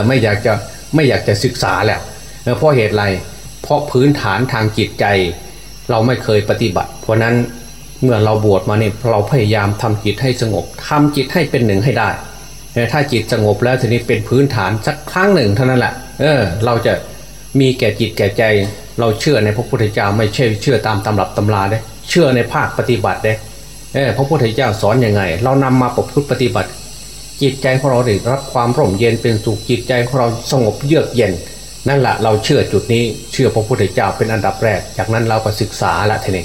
A: ไม่อยากจะ ไม่อยากจะศึกษาแล้วเพราะเหตุไรเพราะพื้นฐานทางจิตใจ เราไม่เคยปฏิบัติ เพราะนั้นเมื่อเราบวชมาเนี่ยเราพยายามทำจิตให้สงบทำจิตให้เป็นหนึ่งให้ได้ถ้าจิตสงบแล้วทีนี้เป็นพื้นฐานสักครั้งหนึ่งเท่านั้นแหละเออ เราจะมีแก่จิตแก่ใจ เราเชื่อในพระพุทธเจ้าไม่ใช่เชื่อตามตำรับตำราเด้เชื่อในภาคปฏิบัติเด้เออพระพุทธเจ้าสอนอยังไง เรานำมาประพฤติปฏิบัติ จิตใจของเราได้รับความร่มเย็นเป็นสุขจิตใจของเราสงบเยือกเย็น นั่นแหละเราเชื่อจุดนี้เชื่อพระพุทธเจ้าเป็นอันดับแรก จากนั้นเราก็ศึกษาละทีนี้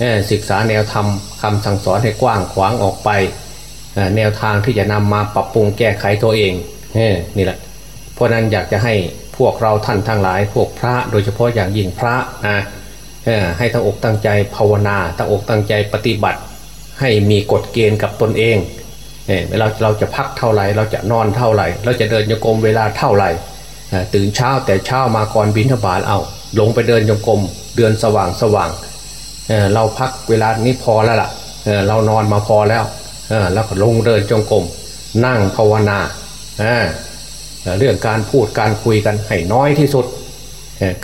A: เออศึกษาแนวธรรมคำสั่งสอนให้กว้างขวางออกไปแนวทางที่จะนำมาปรับปรุงแก้ไขตัวเองนี่แหละ เพราะนั้นอยากจะให้พวกเราท่านทั้งหลาย พวกพระโดยเฉพาะอย่างยิ่งพระนะให้ตั้งอกตั้งใจภาวนาตั้งอกตั้งใจปฏิบัติ ให้มีกฎเกณฑ์กับตนเอง เออเวลาเราจะพักเท่าไหร่เราจะนอนเท่าไหร่เราจะเดินโยกมเวลาเท่าไหร่ตื่นเช้าแต่เช้ามาก่อนบิณฑบาตเอาลงไปเดินโยกมเดือนสว่างสว่างเเราพักเวลานี้พอแล้วล่ะเเรานอนมาพอแล้วแล้วก็ลงเดินจงกรมนั่งภาวนาเเรื่องการพูดการคุยกันให้น้อยที่สุด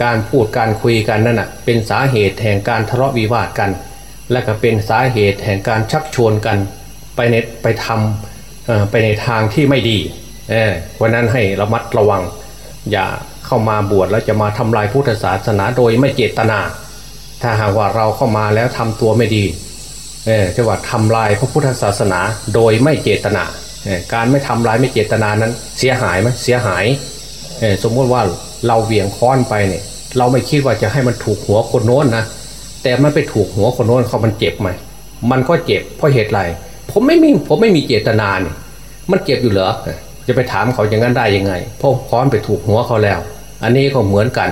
A: การพูดการคุยกันนั่นนะเป็นสาเหตุแห่งการทะเลาะวิวาทกัน และก็เป็นสาเหตุแห่งการชักชวนกัน ไปในไปทำไปในทางที่ไม่ดีเพราะนั้นให้ระมัดระวัง อย่าเข้ามาบวชแล้วจะมาทำลายพุทธศาสนาโดยไม่เจตนา ถ้าหากว่าเราเข้ามาแล้วทำตัวไม่ดีจะว่าทำลายพระพุทธศาสนาโดยไม่เจตนาการไม่ทำร้ายไม่เจตนานั้นเสียหายไหมเสียหายสมมติว่าเราเหวี่ยงค้อนไปเนี่ยเราไม่คิดว่าจะให้มันถูกหัวคนโน้นนะแต่มันไปถูกหัวคนโน้นเขามันเจ็บไหมมันก็เจ็บเพราะเหตุไร ผมไม่มีผมไม่มีเจตนาเนี่ยมันเจ็บอยู่เหรอจะไปถามเขาอย่างนั้นได้ยังไงเพราะค้อนไปถูกหัวเขาแล้ว อันนี้ก็เหมือนกัน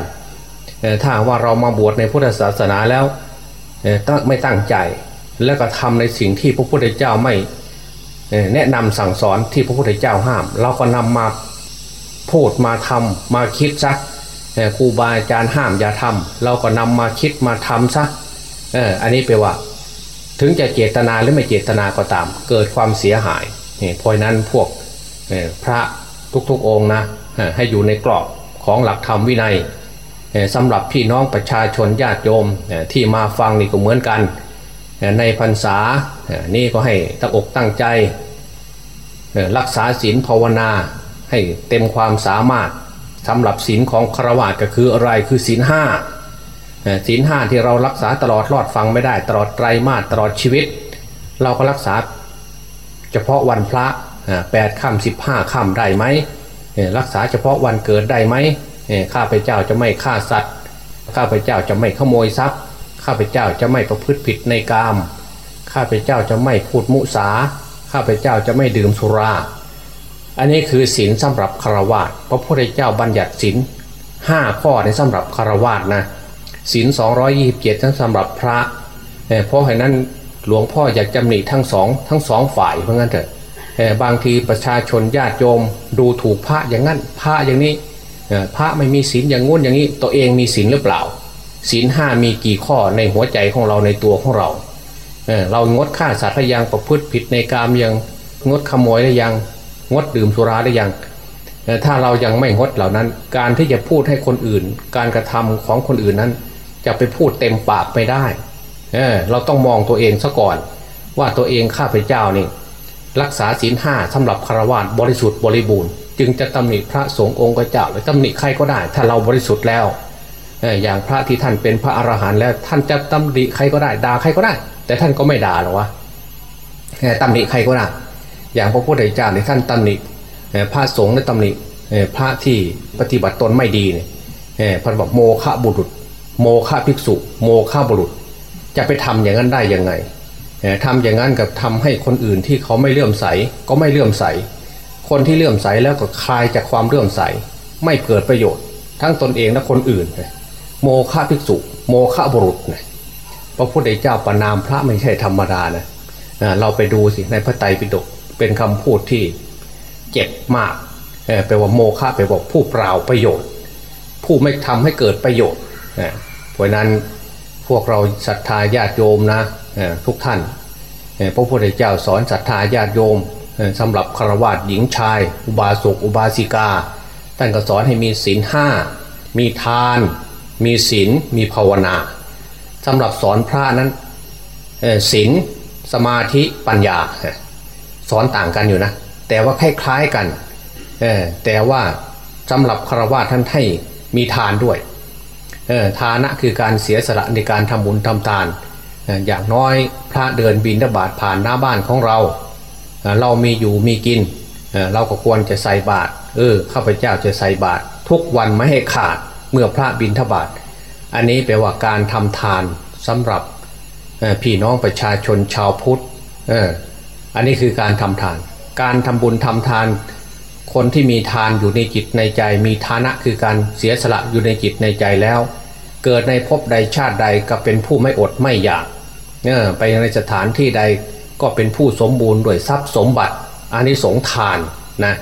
A: ถ้าว่าเรามาบวชในพุทธศาสนาแล้วไม่ตั้งใจแล้วก็ทำในสิ่งที่พระพุทธเจ้าไม่แนะนำสั่งสอนที่พระพุทธเจ้าห้าม เราก็นำมาพูดมาทำมาคิดซะครูบาอาจารย์ห้ามอย่าทำเราก็นำมาคิดมาทำซะอันนี้แปลว่า ถึงจะเจตนาหรือไม่เจตนาก็ตาม เกิดความเสียหายเพราะนั้นพวกพระทุกๆองค์นะให้อยู่ในกรอบของหลักธรรมวินัยสำหรับพี่น้องประชาชนญาติโยมที่มาฟังนี่ก็เหมือนกัน ในพรรษานี่ก็ให้ตั้งอกตั้งใจ รักษาศีลภาวนาให้เต็มความสามารถสำหรับศีลของครวญก็คืออะไรคือศีลห้า ศีลห้าที่เรารักษาตลอดรอดฟังไม่ได้ตลอดไตรมาสตลอดชีวิต เราก็รักษา เฉพาะวันพระแปดค่ำสิบห้าค่ำได้ไหมรักษาเฉพาะวันเกิดได้ไหมข้าพเจ้าจะไม่ฆ่าสัตว์ ข้าพเจ้าจะไม่ขโมยทรัพย์ ข้าพเจ้าจะไม่ประพฤติผิดในกาม ข้าพเจ้าจะไม่พูดมุสา ข้าพเจ้าจะไม่ดื่มสุรา อันนี้คือศีลสำหรับคารวะพระพุทธเจ้าบัญญัติศีลห้าข้อในสำหรับคารวะนะ ศีลสองร้อยยี่สิบเจ็ดทั้งสำหรับพระเพราะฉะนั้นหลวงพ่ออยากจำหนีทั้งสองทั้งสองฝ่ายเพราะงั้นเถอะบางทีประชาชนญาติโยมดูถูกพระอย่างนั้นพระอย่างนี้พระไม่มีศีลอย่างงุ้นอย่างนี้ ตัวเองมีศีลหรือเปล่าศีลห้ามีกี่ข้อในหัวใจของเราในตัวของเราเเรางดฆ่าสัตว์ได้ยังประพฤติผิดในกามยังงดขโมยได้ยังงดดื่มสุราได้ยังถ้าเรายังไม่งดเหล่านั้น การที่จะพูดให้คนอื่น การกระทำของคนอื่นนั้น จะไปพูดเต็มปากไม่ได้เออเราต้องมองตัวเองซะก่อน ว่าตัวเองข้าพเจ้านี่ รักษาศีลห้าสำหรับคารวะบริสุทธิ์บริบูรณ์จึงจะตำหนิพระสงฆ์องค์เจ้าหรือตำหนิใครก็ได้ ถ้าเราบริสุทธิ์แล้วอย่างพระที่ท่านเป็นพระอรหันต์แล้ว ท่านจะตำหนิใครก็ได้ด่าใครก็ได้ แต่ท่านก็ไม่ด่าหรอวะตำหนิใครก็ได้อย่างพระพุทธเจ้าในท่านตำหนิพระสงฆ์ในตำหนิพระที่ปฏิบัติตนไม่ดีเนี่ยพันบอกโมฆะบุรุษ โมฆะภิกษุ โมฆะบุรุษ จะไปทำอย่างนั้นได้ยังไงทำอย่างนั้นกับทำให้คนอื่นที่เขาไม่เลื่อมใสก็ไม่เลื่อมใส คนที่เลื่อมใสแล้วก็คลายจากความเลื่อมใส ไม่เกิดประโยชน์ ทั้งตนเองและคนอื่น โมฆะภิกษุ โมฆะบุรุษนะพระพุทธเจ้าประนามพระไม่ใช่ธรรมดานะเราไปดูสิในพระไตรปิฎกเป็นคำพูดที่เจ็บมากแปลว่าโมฆะแปลว่าผู้เปล่าประโยชน์ ผู้ไม่ทำให้เกิดประโยชน์ เพราะนั้นพวกเราศรัทธาญาติโยมนะทุกท่านพระพุทธเจ้าสอนศรัทธาญาติโยมสำหรับฆราวาสหญิงชาย อุบาสกอุบาสิกาท่านก็สอนให้มีศีลห้ามีทาน มีศีลมีภาวนาสำหรับสอนพระนั้นศีลสมาธิปัญญา สอนต่างกันอยู่นะ แต่ว่าคล้ายๆกันแต่ว่าสำหรับฆราวาสท่านให้มีทานด้วย ทานะคือการเสียสละในการทำบุญทำทาน อย่างน้อยพระเดินบินทบาทผ่านหน้าบ้านของเรา เรามีอยู่มีกิน เราก็ควรจะใส่บาตรเออข้าพเจ้าจะใส่บาตรทุกวันไม่ให้ขาดเมื่อพระบินทบาท อันนี้แปลว่าการทำทานสำหรับพี่น้องประชาชนชาวพุทธเอออันนี้คือการทำทาน การทำบุญทำทาน คนที่มีทานอยู่ในจิตในใจ มีฐานะคือการเสียสละอยู่ในจิตในใจแล้ว เกิดในภพใดชาติใดก็เป็นผู้ไม่อดไม่อยากไปในสถานที่ใดก็เป็นผู้สมบูรณ์ด้วยทรัพย์สมบัติอานิสงทานนะ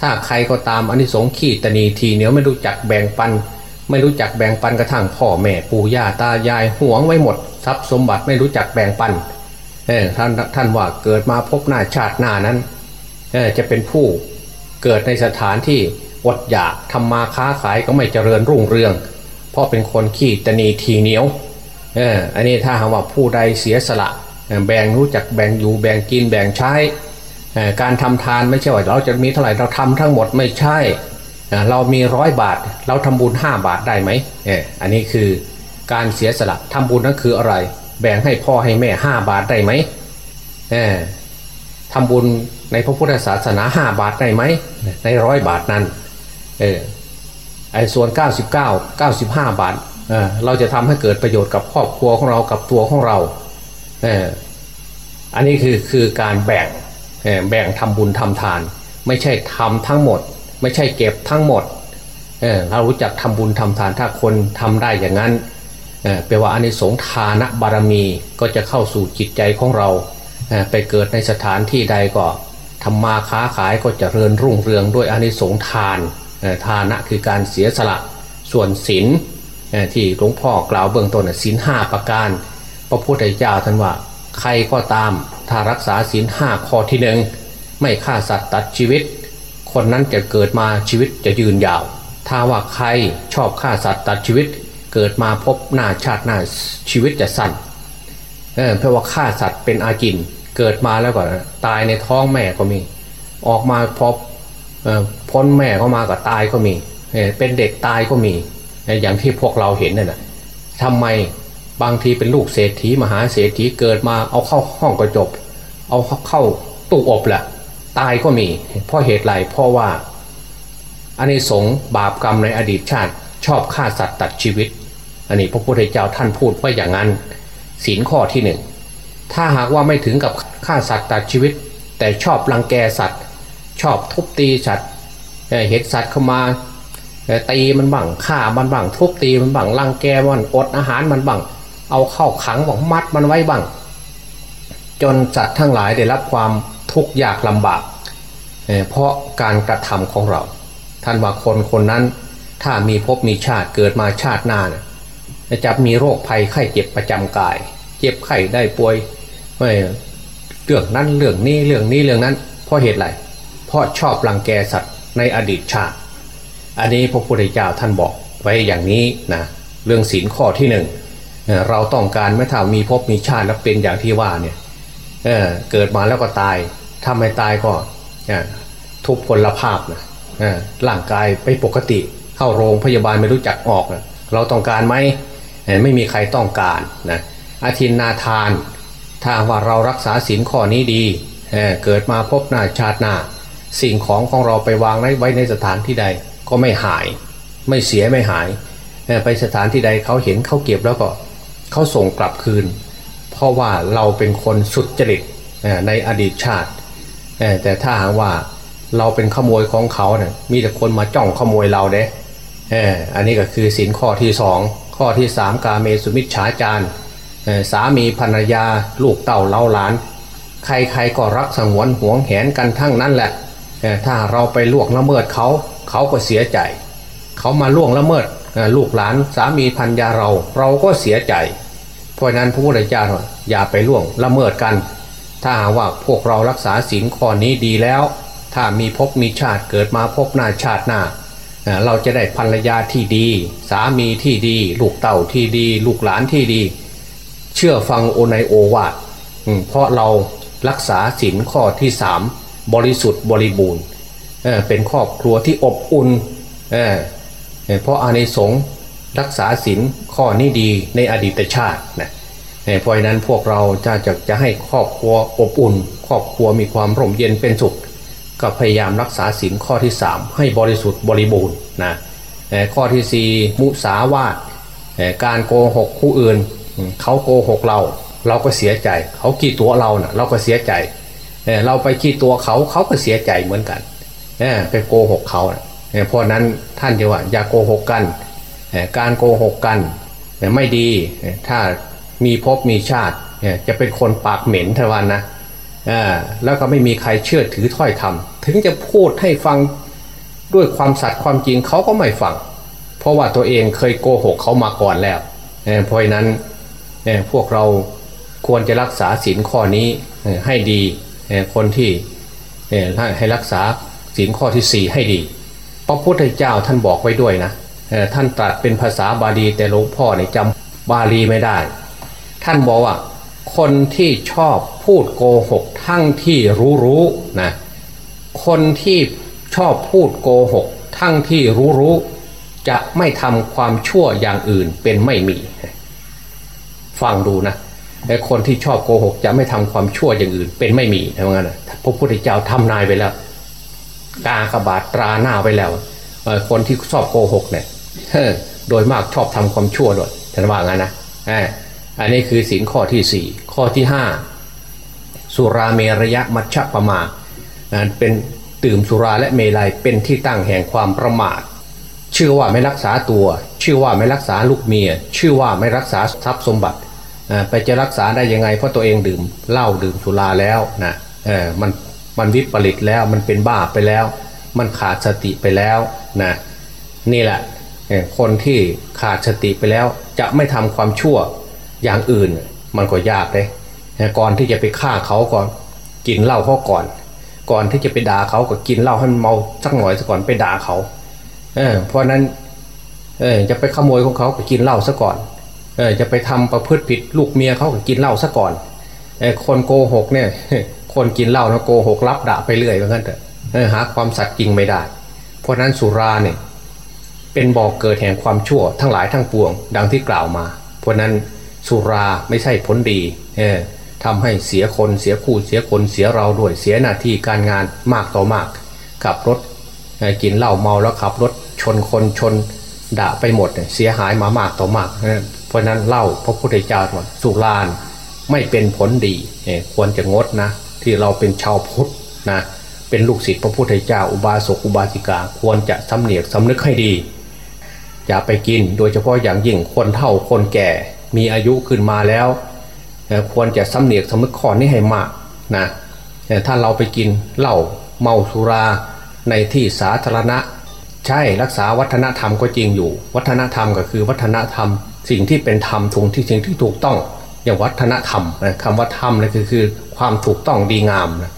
A: ถ้าใครก็ตามอานิสงขี้ตนีทีเหนียวไม่รู้จักแบ่งปัน ไม่รู้จักแบ่งปันกระทั่งพ่อแม่ปู่ย่าตายายห่วงไว้หมด ทรัพย์สมบัติไม่รู้จักแบ่งปันเออท่านท่านว่าเกิดมาพบหน้าชาติหน้านั้นเออจะเป็นผู้เกิดในสถานที่อดอยากทำมาค้าขายก็ไม่เจริญรุ่งเรือง เพราะเป็นคนขี้ตนีทีเหนียวเอออันนี้ถ้าหากว่าผู้ใดเสียสละ แบ่งรู้จักแบ่งอยู่แบ่งกินแบ่งใช้ การทำทานไม่ใช่ว่าเราจะมีเท่าไหร่เราทำทั้งหมดไม่ใช่ เรามีร้อยบาท เราทำบุญห้าบาทได้ไหมเอออันนี้คือการเสียสละทำบุญนั่นคืออะไร แบ่งให้พ่อให้แม่ห้าบาทได้ไหมเออทำบุญในพระพุทธศาสนาห้าบาทได้ไหมในร้อยบาทนั้นเออ ไอ้ส่วน 99 95 บาทเเราจะทำให้เกิดประโยชน์กับครอบครัวของเรากับตัวของเราเอออันนี้คือคือการแบ่งแบ่งทำบุญทำทาน ไม่ใช่ทำทั้งหมด ไม่ใช่เก็บทั้งหมดเเรารู้จักทำบุญทำทานถ้าคนทำได้อย่างนั้นแปลว่าอันนี้สงทานะบารมีก็จะเข้าสู่จิตใจของเราไปเกิดในสถานที่ใดก็ทำมาค้าขายก็จะเริญรุ่งเรืองด้วยอานิสงทาน ทานะคือการเสียสละส่วนศีลที่หลวงพ่อกล่าวเบื้องต้นศีลห้าประการ พระพุทธเจ้าท่านว่าใครก็ตามถ้ารักษาศีลห้าข้อที่หนึ่งไม่ฆ่าสัตว์ตัดชีวิต คนนั้นจะเกิดมาชีวิตจะยืนยาว ถ้าว่าใครชอบฆ่าสัตว์ตัดชีวิต เกิดมาพบหน้าชาติหน้าชีวิตจะสั้นเเพราะว่าฆ่าสัตว์เป็นอาจินเกิดมาแล้วก็ตายในท้องแม่ก็มี ออกมาพบ พ้นแม่เขามาก็ตายก็มีเป็นเด็กตายก็มี อย่างที่พวกเราเห็นนั่นแหะทำไมบางทีเป็นลูกเศรษฐีมหาเศรษฐีเกิดมาเอาเข้าห้องกระจบเอาเข้าตู้อบแหละตายก็มี เพราะเหตุไรเพราะว่าอันนี้สงบาปกรรมในอดีตชาติ ชอบฆ่าสัตว์ตัดชีวิต อันนี้พระพุทธเจ้าท่านพูดว่าอย่างนั้นศีลข้อที่หนึ่งถ้าหากว่าไม่ถึงกับฆ่าสัตว์ตัดชีวิต แต่ชอบรังแกสัตว์ ชอบทุบตีสัตว์เห็นสัตว์เข้ามาตีมันบังฆ่ามันบังทุบตีมันบังลังแกมันอดอาหารมันบังเอาเข้าขังบังมัดมันไว้บังจนสัตว์ทั้งหลายได้รับความทุกข์ยากลำบากเพราะการกระทำของเรา ท่านว่าคนคนนั้นถ้ามีภพมีชาติเกิดมาชาติหน้าจะมีโรคภัยไข้เจ็บประจำกาย เจ็บไข้ได้ป่วยเรื่องนั้นเรื่องนี้เรื่องนี้เรื่องนั้นเพราะเหตุอะไร เพราะชอบรังแกสัตว์ในอดีตชาติ อันนี้พระพุทธเจ้าท่านบอกไว้อย่างนี้นะเรื่องศีลข้อที่หนึ่งเราต้องการไม่ถ้ามีภพมีชาติแล้วเป็นอย่างที่ว่าเนี่ยเเกิดมาแล้วก็ตายถ้าไม่ตายก็ทุกพลภาพนะร่างกายไปปกติ เข้าโรงพยาบาลไม่รู้จักออกนะเราต้องการไหมไม่มีใครต้องการนะอาทินนาทาน ถ้าว่าเรารักษาศีลข้อนี้ดีเเกิดมาพบหน้าชาติหน้า สิ่งของของเราไปวางไว้ในสถานที่ใดก็ไม่หาย ไม่เสียไม่หาย ไปสถานที่ใดเขาเห็นเขาเก็บแล้วก็เขาส่งกลับคืน เพราะว่าเราเป็นคนสุดจริตในอดีตชาติ แต่ถ้าหากว่าเราเป็นขโมยของเขาเนี่ยมีแต่คนมาจ้องขโมยเราเด้อันนี้ก็คือสินข้อที่สองข้อที่สามกาเมสุมิชฌาจารสามีภรรยาลูกเต่าเล่าหลาน ใครๆก็รักสงวนหวงแหนกันทั้งนั้นแหละ ถ้าเราไปล่วงละเมิดเขาเขาก็เสียใจ เขามาล่วงละเมิดลูกหลานสามีพันยาเราเราก็เสียใจ เพราะนั้นพระพุทธเจ้าอย่าไปล่วงละเมิดกัน ถ้าหากว่าพวกเรารักษาศีลข้อนี้ดีแล้ว ถ้ามีภพมีชาติเกิดมาพบหน้าชาติหน้าเราจะได้ภรรยาที่ดี สามีที่ดี ลูกเต่าที่ดี ลูกหลานที่ดี เชื่อฟังโอไนโอวาทเพราะเรารักษาศีลข้อที่สาม บริสุทธิ์บริบูรณ์เป็นครอบครัวที่อบอุ่นเเพราะอานิสงส์รักษาศีลข้อนี้ดีในอดีตชาตินะเพราะนั้นพวกเราจะจะจะให้ครอบครัวอบอุ่น ครอบครัวมีความร่มเย็นเป็นสุข ก็พยายามรักษาศีลข้อที่สามให้บริสุทธิ์บริบูรณ์นะข้อที่สี่มุสาวาทการโกหกผู้อื่น เขาโกหกเรา เราก็เสียใจ เขาขี้ตัวเราเนะ่ะเราก็เสียใจ เราไปขี้ตัวเขาเขาก็เสียใจเหมือนกันไปโกหกเขาเพราะนั้นท่านเดียวว่าอย่าโกหกกัน การโกหกกันไม่ดีถ้ามีภพมีชาติจะเป็นคนปากเหม็นทวันนะแล้วก็ไม่มีใครเชื่อถือถ้อยคำถึงจะพูดให้ฟังด้วยความสัตย์ความจริงเขาก็ไม่ฟัง เพราะว่าตัวเองเคยโกหกเขามาก่อนแล้วเพราะนั้นพวกเราควรจะรักษาศีลข้อนี้ให้ดี คนที่ให้รักษาศีลข้อที่สี่ให้ดี พระพุทธเจ้าท่านบอกไว้ด้วยนะท่านตรัสเป็นภาษาบาลีแต่หลวงพ่อเนี่ยจำบาลีไม่ได้ ท่านบอกว่า คนที่ชอบพูดโกหกทั้งที่รู้รู้นะคนที่ชอบพูดโกหกทั้งที่รู้รู้จะไม่ทำความชั่วอย่างอื่นเป็นไม่มี ฟังดูนะ แต่คนที่ชอบโกหกจะไม่ทำความชั่วอย่างอื่น เป็นไม่มีทำงั้นพระพุทธเจ้าทำนายไปแล้วกากบาดตราหน้าไปแล้วคนที่ชอบโกหกเนี่ยโดยมากชอบทำความชั่วด้วยท่านว่างั้นนะอันนี้คือสินข้อที่สี่ข้อที่ห้าสุราเมรยะมัชฌะปมาเป็นดื่มสุราและเมลัยเป็นที่ตั้งแห่งความประมาทชื่อว่าไม่รักษาตัว ชื่อว่าไม่รักษาลูกเมีย ชื่อว่าไม่รักษาทรัพย์สมบัติ ไปจะรักษาได้ยังไงเพราะตัวเองดื่มเหล้าดื่มสุราแล้วนะเออมันมันวิปริตแล้วมันเป็นบ้าไปแล้ว มันขาดสติไปแล้วนะนี่แหละคนที่ขาดสติไปแล้ว จะไม่ทำความชั่วอย่างอื่น มันก็ยากเลยก่อนที่จะไปฆ่าเขาก่อนกินเหล้าเขาก่อน ก่อนที่จะไปด่าเขาก็กินเหล้าให้มันเมาสักหน่อยซะก่อนไปด่าเขาเออเพราะนั้นเออจะไปขโมยของเขาก็กินเหล้าซะก่อน ออจะไปทำประพฤติผิดลูกเมียเขาก็กินเหล้าซะก่อนไอ้คนโกหกเนี่ย คนกินเหล้านะโกหกรับด่าไปเรื่อยเหมือนกันเถอะหาความสัตย์จริงไม่ได้ เพราะนั้นสุราเนี่ยเป็นบ่อกเกิดแห่งความชั่วทั้งหลายทั้งปวง ดังที่กล่าวมา เพราะนั้นสุราไม่ใช่ผลดีเออทำให้เสียคนเสียคู่เสียคนเสียเราด้วยเสียหน้าที่การงานมากต่อมากขับรถกินเหล้าเมาแล้วขับรถชนคนชน ด่าไปหมดเสียหายมามากต่อมาก เพราะนั้นเล่าพระพุทธเจ้าว่าสุรานไม่เป็นผลดีควรจะงดนะ ที่เราเป็นชาวพุทธนะเป็นลูกศิษย์พระพุทธเจ้าอุบาสกอุบาสิกา ควรจะสำเนียกสำนึกให้ดี อย่าไปกินโดยเฉพาะอย่างยิ่งคนเฒ่าคนแก่มีอายุขึ้นมาแล้ว ควรจะสำเนียกสำนึกข้อนี้ให้มากนะถ้าเราไปกินเหล้าเมาสุราในที่สาธารณะ ใช่รักษาวัฒนธรรมก็จริงอยู่ วัฒนธรรมก็คือวัฒนธรรม สิ่งที่เป็นธรรมถูกที่สิ่งที่ถูกต้อง อย่างวัฒนธรรมนะคำว่าธรรมนะคือคือความถูกต้องดีงามนะ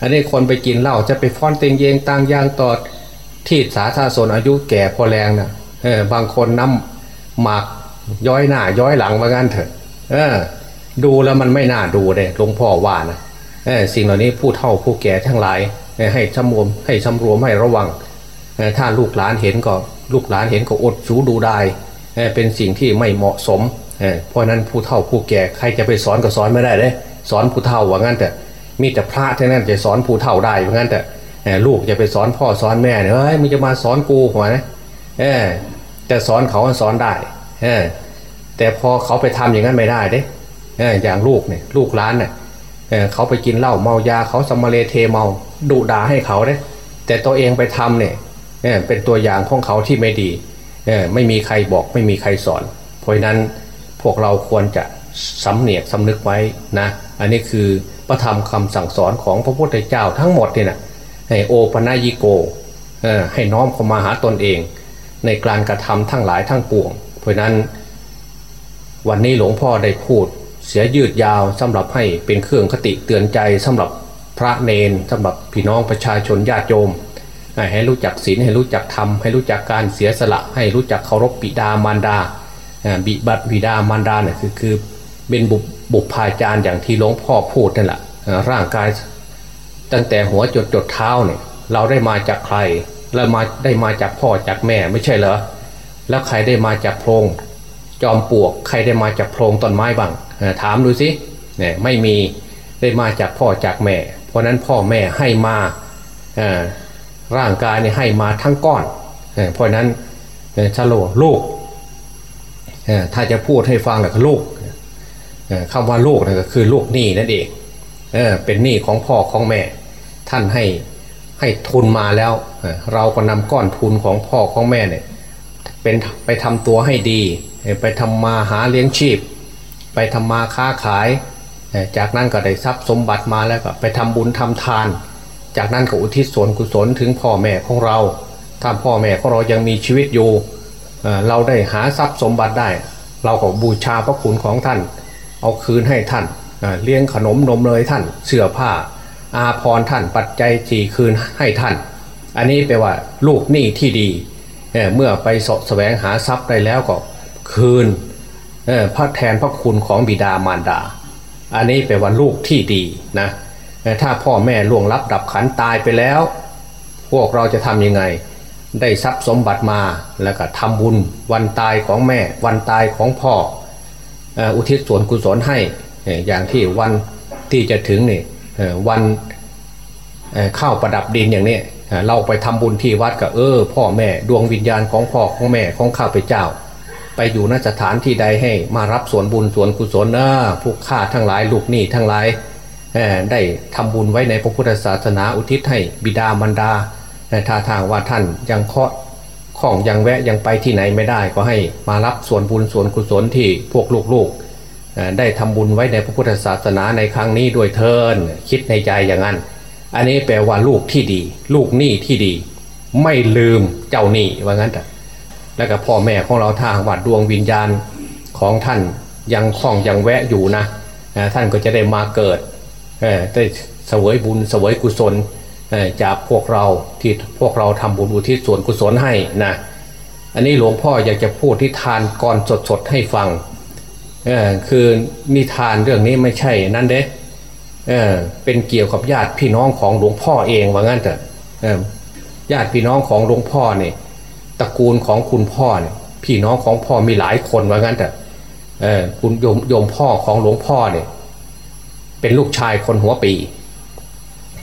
A: อันนี้คนไปกินเหล้าจะไปฟ้อนเต็งเยงต่างยางตอดที่สาธารณชนอายุแก่พอแรงนะเออบางคนน้ำหมากย้อยหน้าย้อยหลังมากันเถอะ เออ ดูแล้วมันไม่น่าดูเลยหลวงพ่อว่านะเออสิ่งเหล่านี้ผู้เฒ่าผู้แก่ทั้งหลายให้ชำรวมให้ชำรวมให้ระวัง ถ้าลูกหลานเห็นก็ลูกหลานเห็นก็อดสูดูได้เป็นสิ่งที่ไม่เหมาะสมเพราะนั้นผู้เฒ่าผู้แก่ใครจะไปสอนก็สอนไม่ได้เลยสอนผู้เฒ่าว่างั้นแต่มีแต่พระเท่านั้นจะสอนผู้เฒ่าได้ว่างั้นแต่ลูกจะไปสอนพ่อสอนแม่เนี่ยเฮ้ยมึงจะมาสอนกูหัวนะเออแต่สอนเขาสอนได้เออแต่พอเขาไปทำอย่างนั้นไม่ได้เด้เอออย่างลูกเนี่ยลูกหลานเนี่ยเเขาไปกินเหล้าเมายาเขาสมาเลเทเมาดุด่าให้เขาเด้แต่ตัวเองไปทำเนี่ย เป็นตัวอย่างของเขาที่ไม่ดีไม่มีใครบอกไม่มีใครสอน เพราะนั้นพวกเราควรจะสำเนียกสำนึกไว้นะ อันนี้คือพระธรรมคำสั่งสอนของพระพุทธเจ้าทั้งหมดเนี่ยนะให้โอปนายิโกให้น้อมเข้ามาหาตนเอง ในการกระทำทั้งหลายทั้งปวง เพราะนั้น วันนี้หลวงพ่อได้พูด เสียยืดยาวสำหรับให้เป็นเครื่องคติเตือนใจสำหรับพระเนนสำหรับพี่น้องประชาชนญาติโยม ให้รู้จักศีลให้รู้จักธรรมให้รู้จักการเสียสละ ให้รู้จักเคารพบิดามารดาบิบัตบิดามารดาเนี่ยคือคือเป็นบุบุพาจารย์อย่างที่หลวงพ่อพูดนั่นแหละร่างกายตั้งแต่หัวจดจดเท้าเนี่ยเราได้มาจากใครเรามาได้มาจากพ่อจากแม่ไม่ใช่เหรอแล้วใครได้มาจากโพรงจอมปลวกใครได้มาจากโพรงต้นไม้บ้างถามดูสิเนี่ยไม่มีได้มาจากพ่อจากแม่ เพราะนั้นพ่อแม่ให้มา ร่างกายเนี่ยให้มาทั้งก้อนเพราะนั้นชะโลลูกถ้าจะพูดให้ฟังแหละลูกคำว่าลูกนะก็คือลูกหนี้นั่นเองเอเป็นหนี้ของพ่อของแม่ ท่านให้ให้ทุนมาแล้วเราก็นำก้อนทุนของพ่อของแม่เนี่ยเป็นไปทำตัวให้ดี ไปทำมาหาเลี้ยงชีพ ไปทำมาค้าขาย จากนั้นก็ได้ทรัพย์สมบัติมาแล้วก็ไปทำบุญทำทาน จากนั้นก็อุทิศส่วนกุศลถึงพ่อแม่ของเรา ถ้าพ่อแม่ของเรายังมีชีวิตอยู่ เราได้หาทรัพย์สมบัติได้ เราก็บูชาพระคุณของท่าน เอาคืนให้ท่าน เลี้ยงขนมนมเลยท่าน เสื้อผ้า อาพรท่าน ปัจจัยจีคืนให้ท่าน อันนี้แปลว่าลูกหนี้ที่ดีเเมื่อไปสะแสวงหาทรัพย์ได้แล้วก็คืนพระแทนพระคุณของบิดามารดา อันนี้แปลว่าลูกที่ดีนะ ถ้าพ่อแม่ล่วงลับดับขันตายไปแล้ว พวกเราจะทำยังไง ได้ทรัพย์สมบัติมาแล้วก็ทำบุญวันตายของแม่ วันตายของพ่ออุทิศส่วนกุศลให้อย่างที่วันที่จะถึงนี่วันเข้าประดับดินอย่างนี้เราไปทำบุญที่วัดกับเออ พ่อแม่ดวงวิญญาณของพ่อของแม่ของข้าพเจ้า ไปอยู่นสถานที่ใดให้มารับส่วนบุญส่วนกุศลนะผู้ฆ่าทั้งหลายลูกหนี้ทั้งหลาย ได้ทำบุญไว้ในพระพุทธศาสนาอุทิศให้บิดามารดาถ้าทางว่าท่านยังเคาะของยังแวะยังไปที่ไหนไม่ได้ก็ให้มารับส่วนบุญส่วนกุศลที่พวกลูกๆได้ทำบุญไว้ในพระพุทธศาสนาในครั้งนี้ด้วยเทินคิดในใจอย่างนั้น อันนี้แปลว่าลูกที่ดี ลูกหนี้ที่ดี ไม่ลืมเจ้าหนี้ว่างั้นแต่แล้วก็พ่อแม่ของเราทางวัดดวงวิญญาณของท่านยังคล้องยังแวะอยู่นะท่านก็จะได้มาเกิด ได้เสวยบุญเสวยกุศลจากพวกเราที่พวกเราทำบุญอุทิศส่วนกุศลให้นะอันนี้หลวงพ่ออยากจะพูดที่ทานก่อนสดๆให้ฟังคือนิทานเรื่องนี้ไม่ใช่นั่นเด้เเป็นเกี่ยวกับญาติพี่น้องของหลวงพ่อเองว่างั้นเถอะญาติพี่น้องของหลวงพ่อเนี่ยตระกูลของคุณพ่อเนี่ยพี่น้องของพ่อมีหลายคนว่างั้นเถอะคุณโยมโยมพ่อของหลวงพ่อเนี่ย เป็นลูกชายคนหัวปี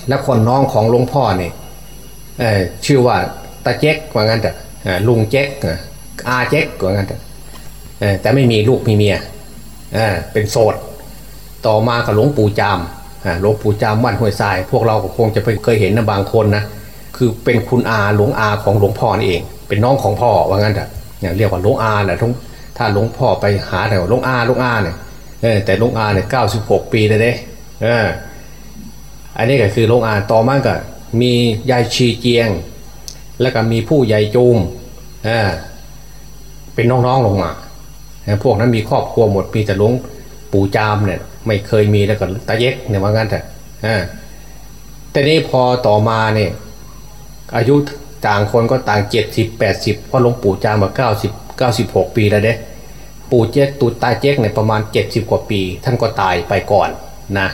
A: และคนน้องของหลวงพ่อเนี่ยชื่อว่าตาเจ๊กว่างั้นเถอะลุงเจ๊กอาเจ๊กว่างั้นเถอะแต่ไม่มีลูกมีเมียเป็นโสด ต่อมากับหลวงปู่จามหลวงปู่จามวันห้วยทราย พวกเราก็คงจะเคยเห็นนะบางคนนะคือเป็นคุณอาหลวงอาของหลวงพ่อนี่เอง เป็นน้องของพ่อว่างั้นเถอะเรียกว่าหลวงอาแหละถ้าหลวงพ่อไปหาแต่หลวงอาหลวงอาเนี่ย แต่ลวงอาเนี่ยเก้าสิบหกปีเลยเด้อันนี้ก็คือลวงอาต่อมาก็มียายชีเจียง แล้วก็มีผู้ใหญ่จูมเป็นน้องๆลงมาพวกนั้นมีครอบครัวหมดมีแต่ลวงปู่จามเนี่ยไม่เคยมีแล้วก็ตาเย็กเนี่ยว่างั้นแต่แต่นี้พอต่อมาเนี่ยอายุต่างคนก็ต่างเจ็ดสิบแปดสิบเพราะหลวงปู่จามมาเก้าสิบเก้าสิบหกปีแล้วเด้ ปู่เจ๊กตูตาเจ๊กเนี่ยประมาณเจ็ดสิบกว่าปี ท่านก็ตายไปก่อนนะ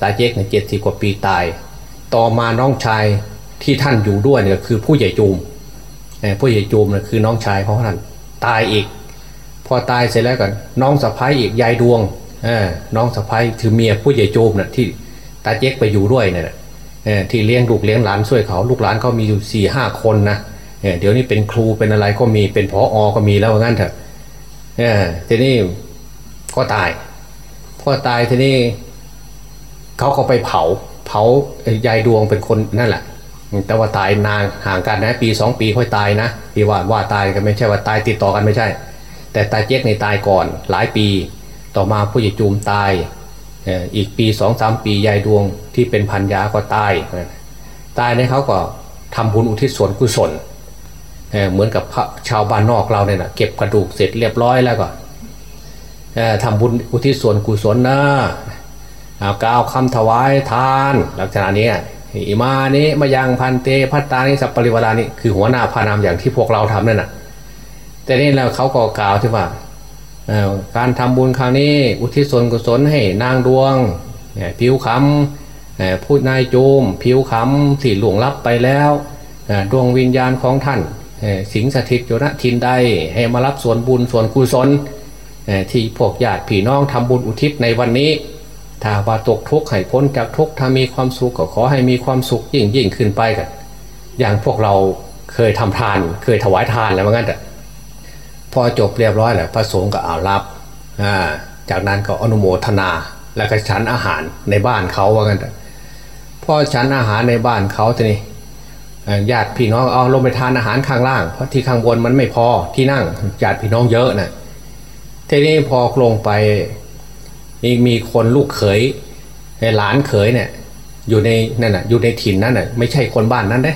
A: ตาเจ๊กเนี่ยเจ็ดสิบกว่าปีตาย ต่อมาน้องชายที่ท่านอยู่ด้วยเนี่ยคือผู้ใหญ่จูมผู้ใหญ่จูมเนี่ยคือน้องชายของท่านตายอีก พอตายเสร็จแล้วกันน้องสะพ้ายอีกยายดวงน้องสะพ้ายคือเมียผู้ใหญ่โจมนะ่ะที่ตาเจ๊กไปอยู่ด้วยเนี่ยที่เลี้ยงลูกเลี้ยงหลานช่วยเขาลูกหลานเขามีอยู่สี่ห้าคนนะเดี๋ยวนี้เป็นครูเป็นอะไรก็มีเป็นพออก็มีแล้วงั้นเถอะ ทีนี้ก็ตายพอตายทีนี้เขาก็ไปเผา เผายายดวงเป็นคนนั่นแหละ แต่ว่าตายนานห่างกันนะ ปีสองปีค่อยตายนะที่ว่าว่าตายกันไม่ใช่ว่าตายติดต่อกันไม่ใช่ แต่ตาเจ๊กในตายก่อนหลายปี ต่อมาผู้ใหญ่จูมตายอีกปีสองสามปียายดวงที่เป็นพันยาก็ตายตายในเขาก็ทำบุญอุทิศส่วนกุศล เหมือนกับชาวบ้านนอกเราเนี่ยนะเก็บกระดูกเสร็จเรียบร้อยแล้วก็ทำบุญอุทิศส่วนกุศลนะกล่าวคำถวายทาน ลักษณะนี้อิมานี้มายังพันเตพัตตานิสัปปริวารานี่คือหัวหน้าพานามอย่างที่พวกเราทำนั่นน่ะ แต่นี่แล้วเขาก็กล่าวที่ว่าการทำบุญครั้งนี้อุทิศส่วนกุศลให้นางดวง ผิวคำพูดนายโจม ผิวคำที่หลวงลับไปแล้วดวงวิญญาณของท่าน สิงสถิตอยู่ณทินใดให้มารับส่วนบุญส่วนกุศลที่พวกญาติพี่น้องทำบุญอุทิศในวันนี้ ถ้าว่าตกทุกข์ให้พ้นจากทุกข์ถ้ามีความสุขก็ขอให้มีความสุขยิ่งยิ่งขึ้นไปกัน อย่างพวกเราเคยทำทาน เคยถวายทานแล้วมือนกันแต่พอจบเรียบร้อยแล้วพระสงฆ์ก็เอารับจากนั้นก็อนุโมทนา แล้วก็ฉันอาหารในบ้านเขาว่ากันแต่พอฉันอาหารในบ้านเขาทีนี้ ญาติพี่น้องเอาลงไปทานอาหารข้างล่างเพราะที่ข้างบนมันไม่พอที่นั่งญาติพี่น้องเยอะนะทีนี้พอลงไปมีมีคนลูกเขยหลานเขยเนี่ยอยู่ในนั่นน่ะอยู่ในถิ่นนั้นน่ะไม่ใช่คนบ้านนั้นเด้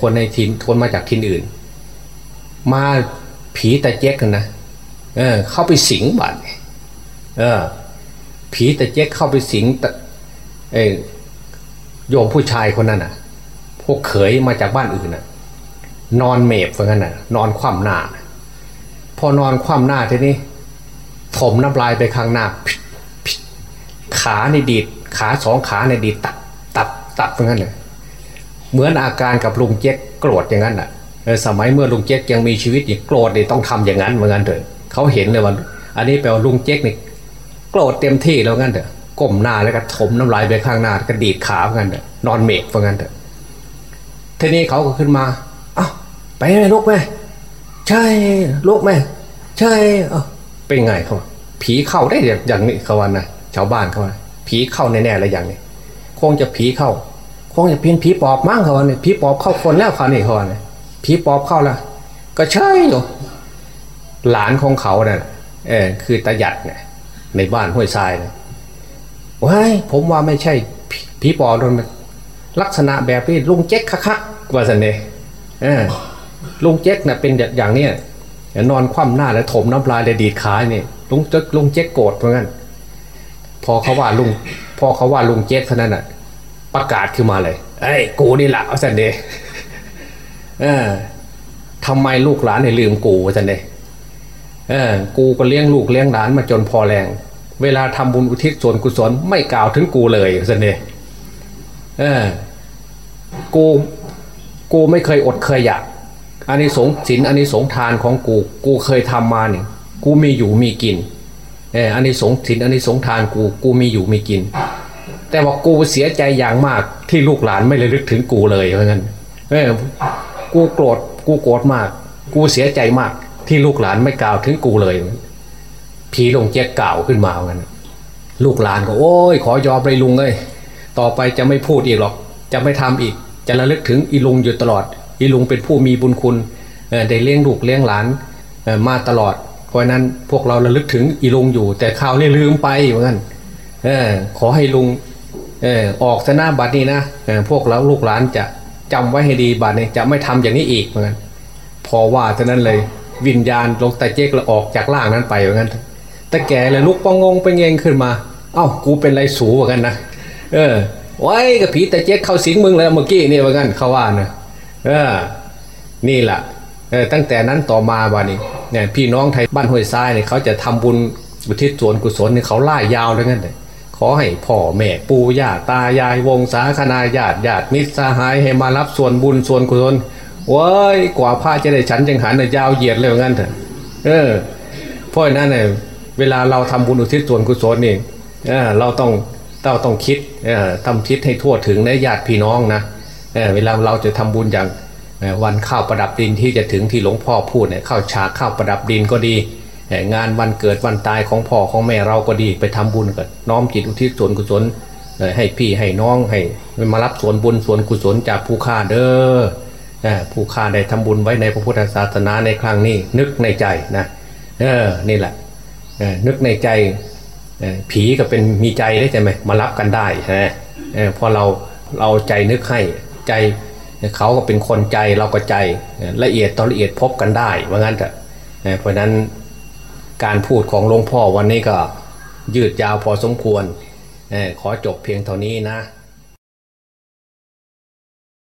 A: คนในถิ่นคนมาจากถิ่นอื่น มาผีตะเจ๊กนะเออเข้าไปสิงบ้านเออ ผีตะเจ๊กเข้าไปสิงเออโยมผู้ชายคนนั้นน่ะ พวกเขยมาจากบ้านอื่นน่ะนอนเมบเหมือนกันน่ะนอนคว่ำหน้า พอนอนคว่ำหน้าทีนี้ถมน้ำลายไปข้างหน้า ขาในดีด ขาสองขาในดีดตับตับตับเหมือนกันเลยเหมือนอาการกับลุงเจ๊กโกรธอย่างนั้นอะสมัยเมื่อลุงเจ๊กยังมีชีวิตอยู่โกรธเนี่ยต้องทำอย่างนั้นเหมือนกันเถอะเขาเห็นเลยว่าอันนี้แปลว่าลุงเจ๊กนี่โกรธเต็มที่แล้วงั้นเถอะก้มหน้าแล้วก็ถมน้ำลายไปข้างหน้าก็ดีดขาเหมือนกันเถอะนอนเมกเหมือนกันเถอะ ทีนี้เขาก็ขึ้นมาอ้าวไปไหมลูกแม่ใช่ลูกแม่ใช่เออเป็นไงเขาผีเข้าได้อย่างนี้เขาวันนะชาวบ้านเขาว่าผีเข้าแน่ๆอะไรอย่างนี้คงจะผีเข้า คงจะเพี้ยนผีปอบมั้งเขาว่าเนี่ยผีปอบเข้าคนแล้วเขาเนี่ยเขาว่าเนี่ผีปอบเข้าแล้วก็ใช่อยู่หลานของเขาเนี่ยเออคือตาหยัดเนี่ยในบ้านห้วยทรายเนี่ยว้ายผมว่าไม่ใช่ผีปอบโดนลักษณะแบบนี้ลุงเจ๊กคักๆ ว่าสันเนเอลุงเจ๊กเนี่ยเป็นอย่างเนี้ยนอนคว่ำหน้าแล้วถมน้ำลายเลยดีดขาเนี่ยลุงเจ๊กลุงเจ๊กโกรธเหมือนกันพอเขาว่าลุงพอเขาว่าลุงเจ๊กเท่านั้นอะ ประกาศขึ้นมาเลยไอ้กูนี่แหละเอาสันเดเออทำไมลูกหลานเนี่ยลืมกูสันเดเออกูก็เลี้ยงลูกเลี้ยงหลานมาจนพอแรง เวลาทำบุญอุทิศส่วนกุศลไม่กล่าวถึงกูเลยสันเดเออกู กูไม่เคยอดเคยอยากอันนี้สงสินอันนี้สงทานของกู กูเคยทำมาเนี่ย กูมีอยู่มีกินเอออันนี้สงสินอันนี้สงทานกู กูมีอยู่มีกิน แต่ว่ากูเสียใจอย่างมากที่ลูกหลานไม่เลยลึกถึงกูเลยเพราะงั้นเออกูโกรธกูโกรธมาก กูเสียใจมากที่ลูกหลานไม่กล่าวถึงกูเลย ผีลงเจ๊กกล่าวขึ้นมาเหมือนกันลูกหลานก็โอ้ยขอยอมเลยลุงเลยต่อไปจะไม่พูดอีกหรอก จะไม่ทำอีก จะระลึกถึงอีลุงอยู่ตลอด อีลุงเป็นผู้มีบุญคุณได้เลี้ยงลูกเลี้ยงหลานมาตลอด เพราะนั้นพวกเราระลึกถึงอีลุงอยู่ แต่ข่าวนี่ลืมไปเหมือนกันขอให้ลุงออกหน้าบัตรนี้นะพวกเราลูกหลานจะจำไว้ให้ดีบัตรนี้จะไม่ทำอย่างนี้อีกเหมือนกันพอว่าเท่านั้นเลยวิญญาณลงตะเจ๊กแล้วออกจากล่างนั้นไปเหมือนกันแต่แกเลยลุกปองงงไปเงงขึ้นมา เอ้ากูเป็นไรสูเหมือนกันนะเออ ไว้กับผีตะเจ๊กเข้าสิงมึงแล้วเมื่อกี้นี่เหมือนกันเขาว่านะเออนี่แหละตั้งแต่นั้นต่อมาวันนี้เนี่ยพี่น้องไทยบ้านห้วยทรายเนี่ยเขาจะทำบุญอุทิศส่วนกุศลเนี่ยเขาล่ายาวเลยงั้นเลยขอให้พ่อแม่ปู่ย่าตายายวงศาคณาญาติญาติมิตรสหายให้มารับส่วนบุญส่วนกุศลว้ยกว่าผ้าจะได้ฉันจังหันเนี่ยยาวเหยียดเลยงั้นเถอะเออเพราะนั้นเนี่ยเวลาเราทำบุญอุทิศส่วนกุศลนี่เออเราต้อง เราต้องคิดเออทำคิดให้ทั่วถึงในญาติพี่น้องนะเเวลาเราจะทำบุญอย่างวันข้าวประดับดินที่จะถึงที่หลวงพ่อพูดเนี่ยข้าวฉากข้าวประดับดินก็ดี งานวันเกิดวันตายของพ่อของแม่เราก็ดีไปทำบุญกันน้อมจิตอุทิศส่วนกุศลให้พี่ให้น้องให้มารับส่วนบุญส่วนกุศลจากผู้ฆ่าเด้อผู้ฆ่าได้ทำบุญไว้ในพระพุทธศาสนาในครั้งนี้ นึกในใจนะเออนี่แหละนึกในใจ ผีก็เป็นมีใจได้ใช่ไหมมารับกันได้ใช่ไหมพอเราเราใจนึกให้ใจเขาก็เป็นคนใจเราก็ใจละเอียดต่อละเอียดพบกันได้ว่างั้นเถอะเพราะนั้นการพูดของหลวงพ่อวันนี้ก็ยืดยาวพอสมควรขอจบเพียงเท่านี้นะ